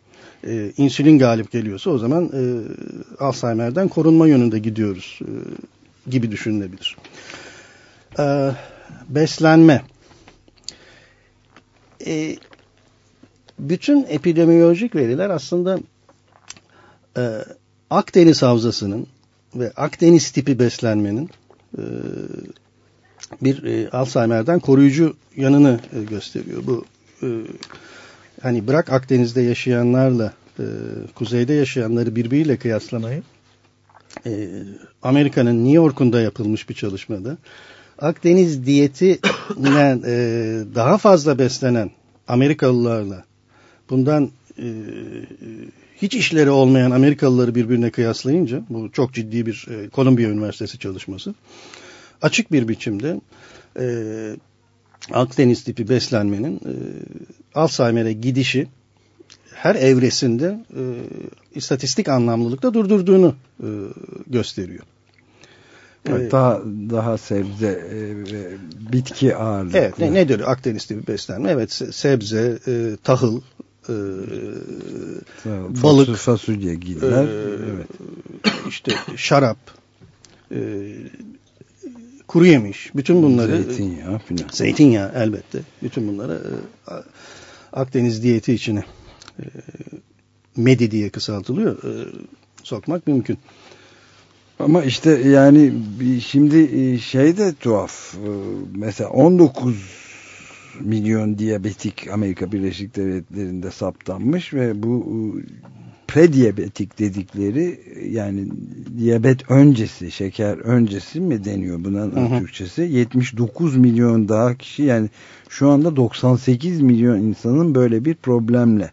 E, galip geliyorsa o zaman e, Alzheimer'den korunma yönünde gidiyoruz e, gibi düşünülebilir. Beslenme. Bütün epidemiolojik veriler aslında Akdeniz Havzası'nın ve Akdeniz tipi beslenmenin bir e, Alzheimer'den koruyucu yanını e, gösteriyor. Bu e, hani bırak Akdeniz'de yaşayanlarla e, kuzeyde yaşayanları birbiriyle kıyaslamayı e, Amerika'nın New York'unda yapılmış bir çalışmada Akdeniz diyetinden e, daha fazla beslenen Amerikalılarla bundan e, hiç işleri olmayan Amerikalıları birbirine kıyaslayınca bu çok ciddi bir e, Columbia Üniversitesi çalışması açık bir biçimde e, Akdeniz tipi beslenmenin e, Alzheimer'e gidişi her evresinde e, istatistik anlamlılıkta durdurduğunu e, gösteriyor. Evet, daha daha sebze e, ve bitki ağırlıklı. Evet, ne, nedir Akdeniz tipi beslenme? Evet, sebze, e, tahıl, e, balık, fasulye gider. E, evet. işte şarap, e, kuru yemiş, bütün bunları zeytinyağı filan. Zeytinyağı elbette. Bütün bunları e, Akdeniz diyeti içine e, MEDI diye kısaltılıyor. E, sokmak mümkün. Ama işte yani şimdi şey de tuhaf. Mesela 19 milyon diyabetik Amerika Birleşik Devletleri'nde saptanmış ve bu prediyabetik dedikleri yani diyabet öncesi, şeker öncesi mi deniyor buna hı hı. Türkçesi? 79 milyon daha kişi yani şu anda 98 milyon insanın böyle bir problemle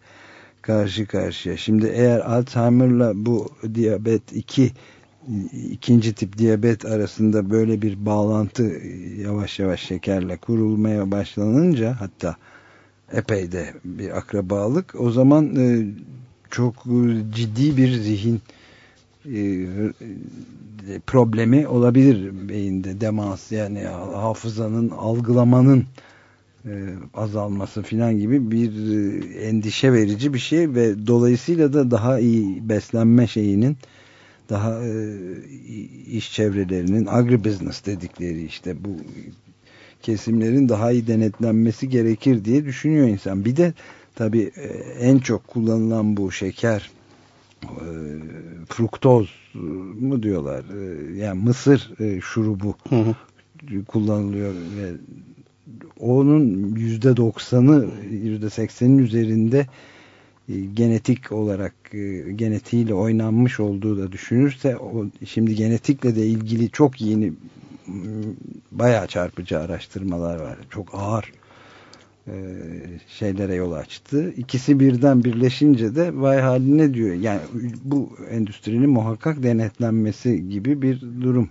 karşı karşıya. Şimdi eğer Alzheimer'la bu diyabet 2 ikinci tip diyabet arasında böyle bir bağlantı yavaş yavaş şekerle kurulmaya başlanınca hatta epey de bir akrabalık o zaman e, çok ciddi bir zihin e, problemi olabilir beyinde demans yani hafızanın algılamanın e, azalması filan gibi bir e, endişe verici bir şey ve dolayısıyla da daha iyi beslenme şeyinin daha e, iş çevrelerinin agribusiness dedikleri işte bu kesimlerin daha iyi denetlenmesi gerekir diye düşünüyor insan. Bir de tabii en çok kullanılan bu şeker fruktoz mu diyorlar yani mısır şurubu hı hı. kullanılıyor ve onun yüzde doksanı yüzde seksenin üzerinde genetik olarak genetiğiyle oynanmış olduğu da düşünürse o, şimdi genetikle de ilgili çok yeni bayağı çarpıcı araştırmalar var. Çok ağır e, şeylere yol açtı. İkisi birden birleşince de vay haline diyor. Yani bu endüstrinin muhakkak denetlenmesi gibi bir durum.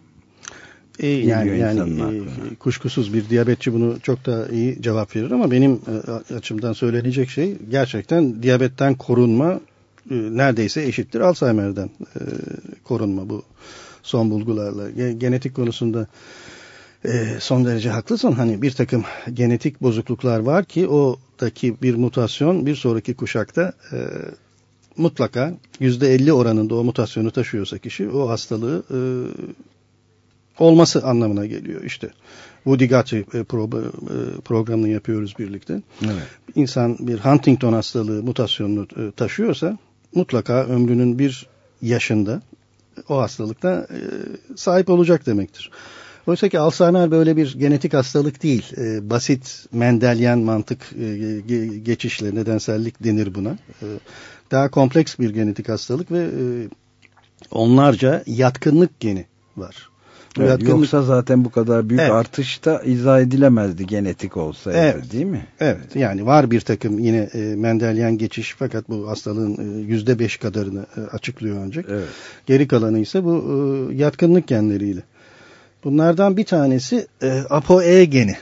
E, yani yani e, kuşkusuz bir diyabetçi bunu çok da iyi cevap verir ama benim e, açımdan söylenecek şey gerçekten diyabetten korunma e, neredeyse eşittir Alzheimer'den e, korunma bu son bulgularla. Genetik konusunda e, son derece haklısın. Hani bir takım genetik bozukluklar var ki oradaki bir mutasyon bir sonraki kuşakta e, mutlaka yüzde elli oranında o mutasyonu taşıyorsa kişi o hastalığı e, olması anlamına geliyor işte. Woody Guthrie e, pro, e, programını yapıyoruz birlikte. Evet. İnsan bir Huntington hastalığı mutasyonunu e, taşıyorsa mutlaka ömrünün bir yaşında o hastalıkta sahip olacak demektir. Oysa ki Alzheimer böyle bir genetik hastalık değil. E, basit Mendelian mantık e, ge, geçişle nedensellik denir buna. E, daha kompleks bir genetik hastalık ve e, onlarca yatkınlık geni var. Evet, yatkınlık... Yoksa zaten bu kadar büyük evet. artış da izah edilemezdi genetik olsaydı evet. değil mi? Evet yani var bir takım yine e, Mendelian geçiş fakat bu hastalığın yüzde beş kadarını e, açıklıyor ancak. Evet. Geri kalanı ise bu e, yatkınlık genleriyle. Bunlardan bir tanesi e, ApoE geni.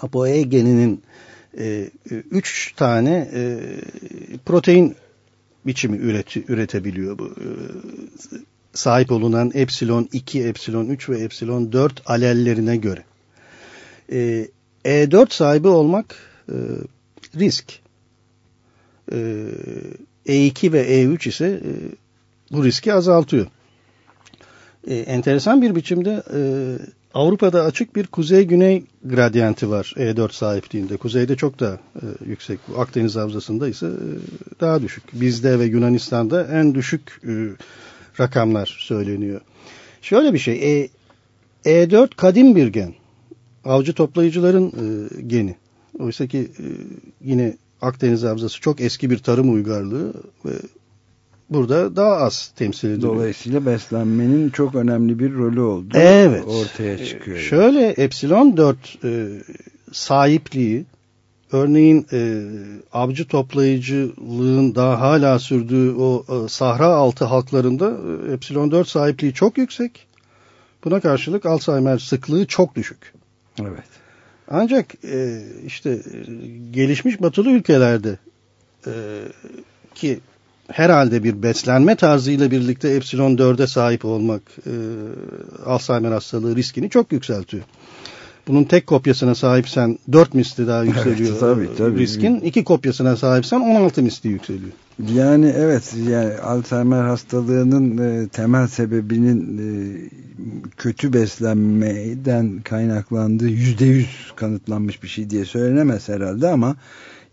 ApoE geninin e, üç tane e, protein biçimi üret, üretebiliyor bu. E, sahip olunan epsilon 2, epsilon 3 ve epsilon 4 alellerine göre. E, E4 sahibi olmak e, risk. E, E2 ve E3 ise e, bu riski azaltıyor. E, enteresan bir biçimde e, Avrupa'da açık bir kuzey-güney gradyenti var E4 sahipliğinde. Kuzeyde çok daha e, yüksek. Akdeniz Havzası'nda ise e, daha düşük. Bizde ve Yunanistan'da en düşük e, rakamlar söyleniyor. Şöyle bir şey. E, E4 kadim bir gen. Avcı toplayıcıların e, geni. Oysa ki e, yine Akdeniz Havzası çok eski bir tarım uygarlığı ve burada daha az temsil ediliyor. Dolayısıyla beslenmenin çok önemli bir rolü oldu. Evet. Ortaya çıkıyor. Yani. Şöyle epsilon 4 e, sahipliği örneğin e, avcı toplayıcılığın daha hala sürdüğü o e, sahra altı halklarında e, epsilon 4 sahipliği çok yüksek. Buna karşılık Alzheimer sıklığı çok düşük. Evet. Ancak e, işte e, gelişmiş batılı ülkelerde e, ki herhalde bir beslenme tarzıyla birlikte epsilon 4'e sahip olmak e, Alzheimer hastalığı riskini çok yükseltiyor. Bunun tek kopyasına sahipsen 4 misli daha yükseliyor evet, tabii, tabii. riskin. iki kopyasına sahipsen 16 misli yükseliyor. Yani evet yani Alzheimer hastalığının e, temel sebebinin e, kötü beslenmeden kaynaklandığı yüzde yüz kanıtlanmış bir şey diye söylenemez herhalde ama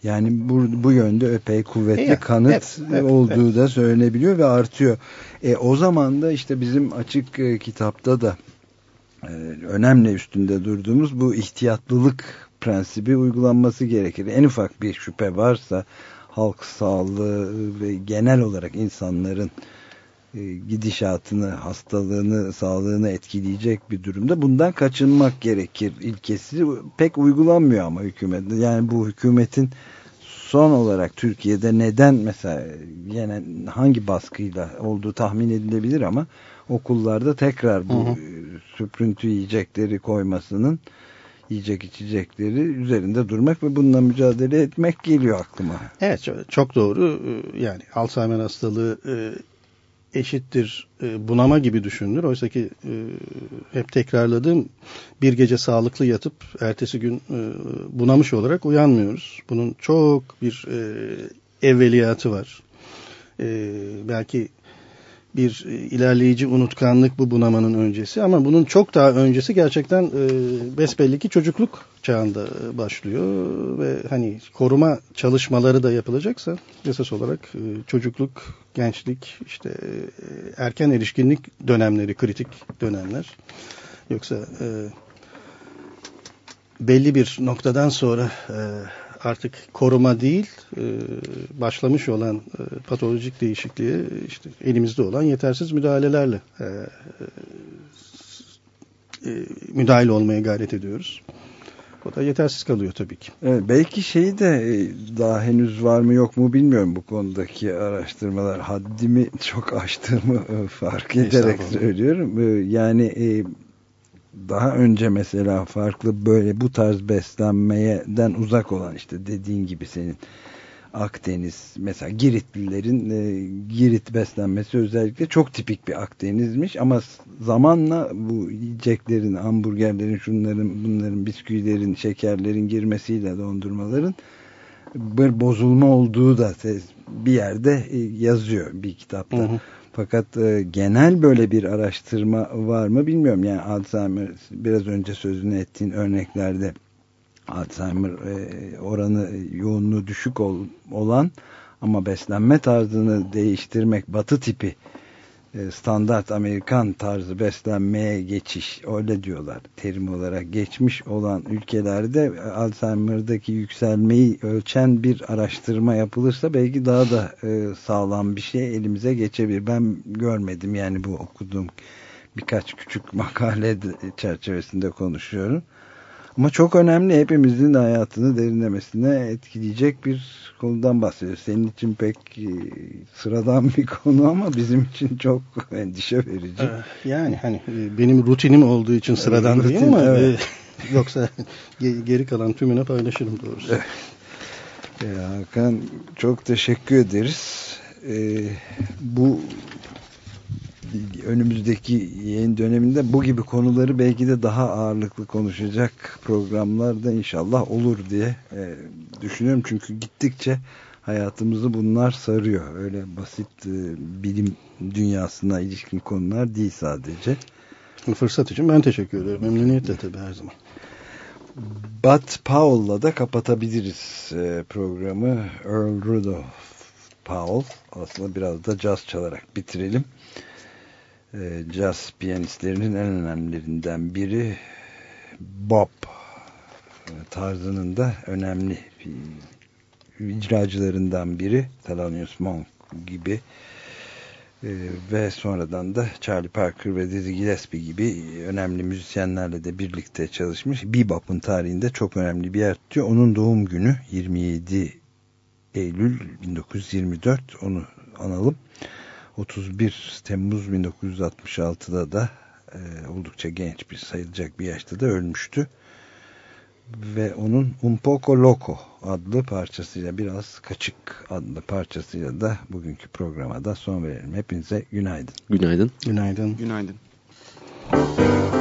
yani bu, bu yönde epey kuvvetli evet, kanıt evet, evet, olduğu evet. da söylenebiliyor ve artıyor. E, o zaman da işte bizim açık e, kitapta da e, önemli üstünde durduğumuz bu ihtiyatlılık prensibi uygulanması gerekir. En ufak bir şüphe varsa halk sağlığı ve genel olarak insanların e, gidişatını, hastalığını, sağlığını etkileyecek bir durumda bundan kaçınmak gerekir ilkesi pek uygulanmıyor ama hükümet. Yani bu hükümetin son olarak Türkiye'de neden mesela yine hangi baskıyla olduğu tahmin edilebilir ama okullarda tekrar bu hı hı. süprüntü yiyecekleri koymasının yiyecek içecekleri üzerinde durmak ve bununla mücadele etmek geliyor aklıma. Evet çok doğru. Yani Alzheimer hastalığı eşittir bunama gibi düşünülür. Oysa ki hep tekrarladığım bir gece sağlıklı yatıp ertesi gün bunamış olarak uyanmıyoruz. Bunun çok bir evveliyatı var. Belki bir ilerleyici unutkanlık bu bunamanın öncesi ama bunun çok daha öncesi gerçekten e, besbelli ki çocukluk çağında başlıyor ve hani koruma çalışmaları da yapılacaksa esas olarak e, çocukluk, gençlik, işte e, erken erişkinlik dönemleri kritik dönemler. Yoksa e, belli bir noktadan sonra e, artık koruma değil e, başlamış olan e, patolojik değişikliğe işte elimizde olan yetersiz müdahalelerle e, e, müdahale olmaya gayret ediyoruz. O da yetersiz kalıyor tabii ki. Evet, belki şeyi de e, daha henüz var mı yok mu bilmiyorum bu konudaki araştırmalar. Haddimi çok aştığımı e, fark ederek söylüyorum. E, yani daha önce mesela farklı böyle bu tarz beslenmeyeden uzak olan işte dediğin gibi senin Akdeniz mesela Giritlilerin e, Girit beslenmesi özellikle çok tipik bir Akdenizmiş ama zamanla bu yiyeceklerin, hamburgerlerin, şunların, bunların, bisküvilerin, şekerlerin girmesiyle dondurmaların bir bozulma olduğu da bir yerde e, yazıyor bir kitapta. Hı hı. Fakat e, genel böyle bir araştırma var mı bilmiyorum. Yani Alzheimer biraz önce sözünü ettiğin örneklerde Alzheimer e, oranı yoğunluğu düşük ol, olan ama beslenme tarzını değiştirmek batı tipi e, standart Amerikan tarzı beslenmeye geçiş öyle diyorlar terim olarak geçmiş olan ülkelerde Alzheimer'daki yükselmeyi ölçen bir araştırma yapılırsa belki daha da e, sağlam bir şey elimize geçebilir. Ben görmedim yani bu okuduğum birkaç küçük makale çerçevesinde konuşuyorum. Ama çok önemli hepimizin hayatını derinlemesine etkileyecek bir konudan bahsediyoruz. Senin için pek e, sıradan bir konu ama bizim için çok endişe verici. Yani hani e, benim rutinim olduğu için sıradan değil ama evet. E, yoksa geri kalan tümüne paylaşırım doğrusu. Evet. Hakan çok teşekkür ederiz. Ee, bu önümüzdeki yeni döneminde bu gibi konuları belki de daha ağırlıklı konuşacak programlarda inşallah olur diye e, düşünüyorum. Çünkü gittikçe hayatımızı bunlar sarıyor. Öyle basit e, bilim dünyasına ilişkin konular değil sadece. Fırsat için ben teşekkür ederim. Memnuniyetle tabii her zaman. Bud Powell'la da kapatabiliriz e, programı. Earl Rudolph Powell. Aslında biraz da caz çalarak bitirelim e, jazz piyanistlerinin en önemlilerinden biri Bob e, tarzının da önemli icracılarından biri Thelonious Monk gibi e, ve sonradan da Charlie Parker ve Dizzy Gillespie gibi önemli müzisyenlerle de birlikte çalışmış. Bebop'un tarihinde çok önemli bir yer tutuyor. Onun doğum günü 27 Eylül 1924 onu analım. 31 Temmuz 1966'da da e, oldukça genç bir sayılacak bir yaşta da ölmüştü. Ve onun Un Poco Loco adlı parçasıyla biraz kaçık adlı parçasıyla da bugünkü programa da son verelim. Hepinize günaydın. Günaydın. Günaydın. Günaydın. günaydın.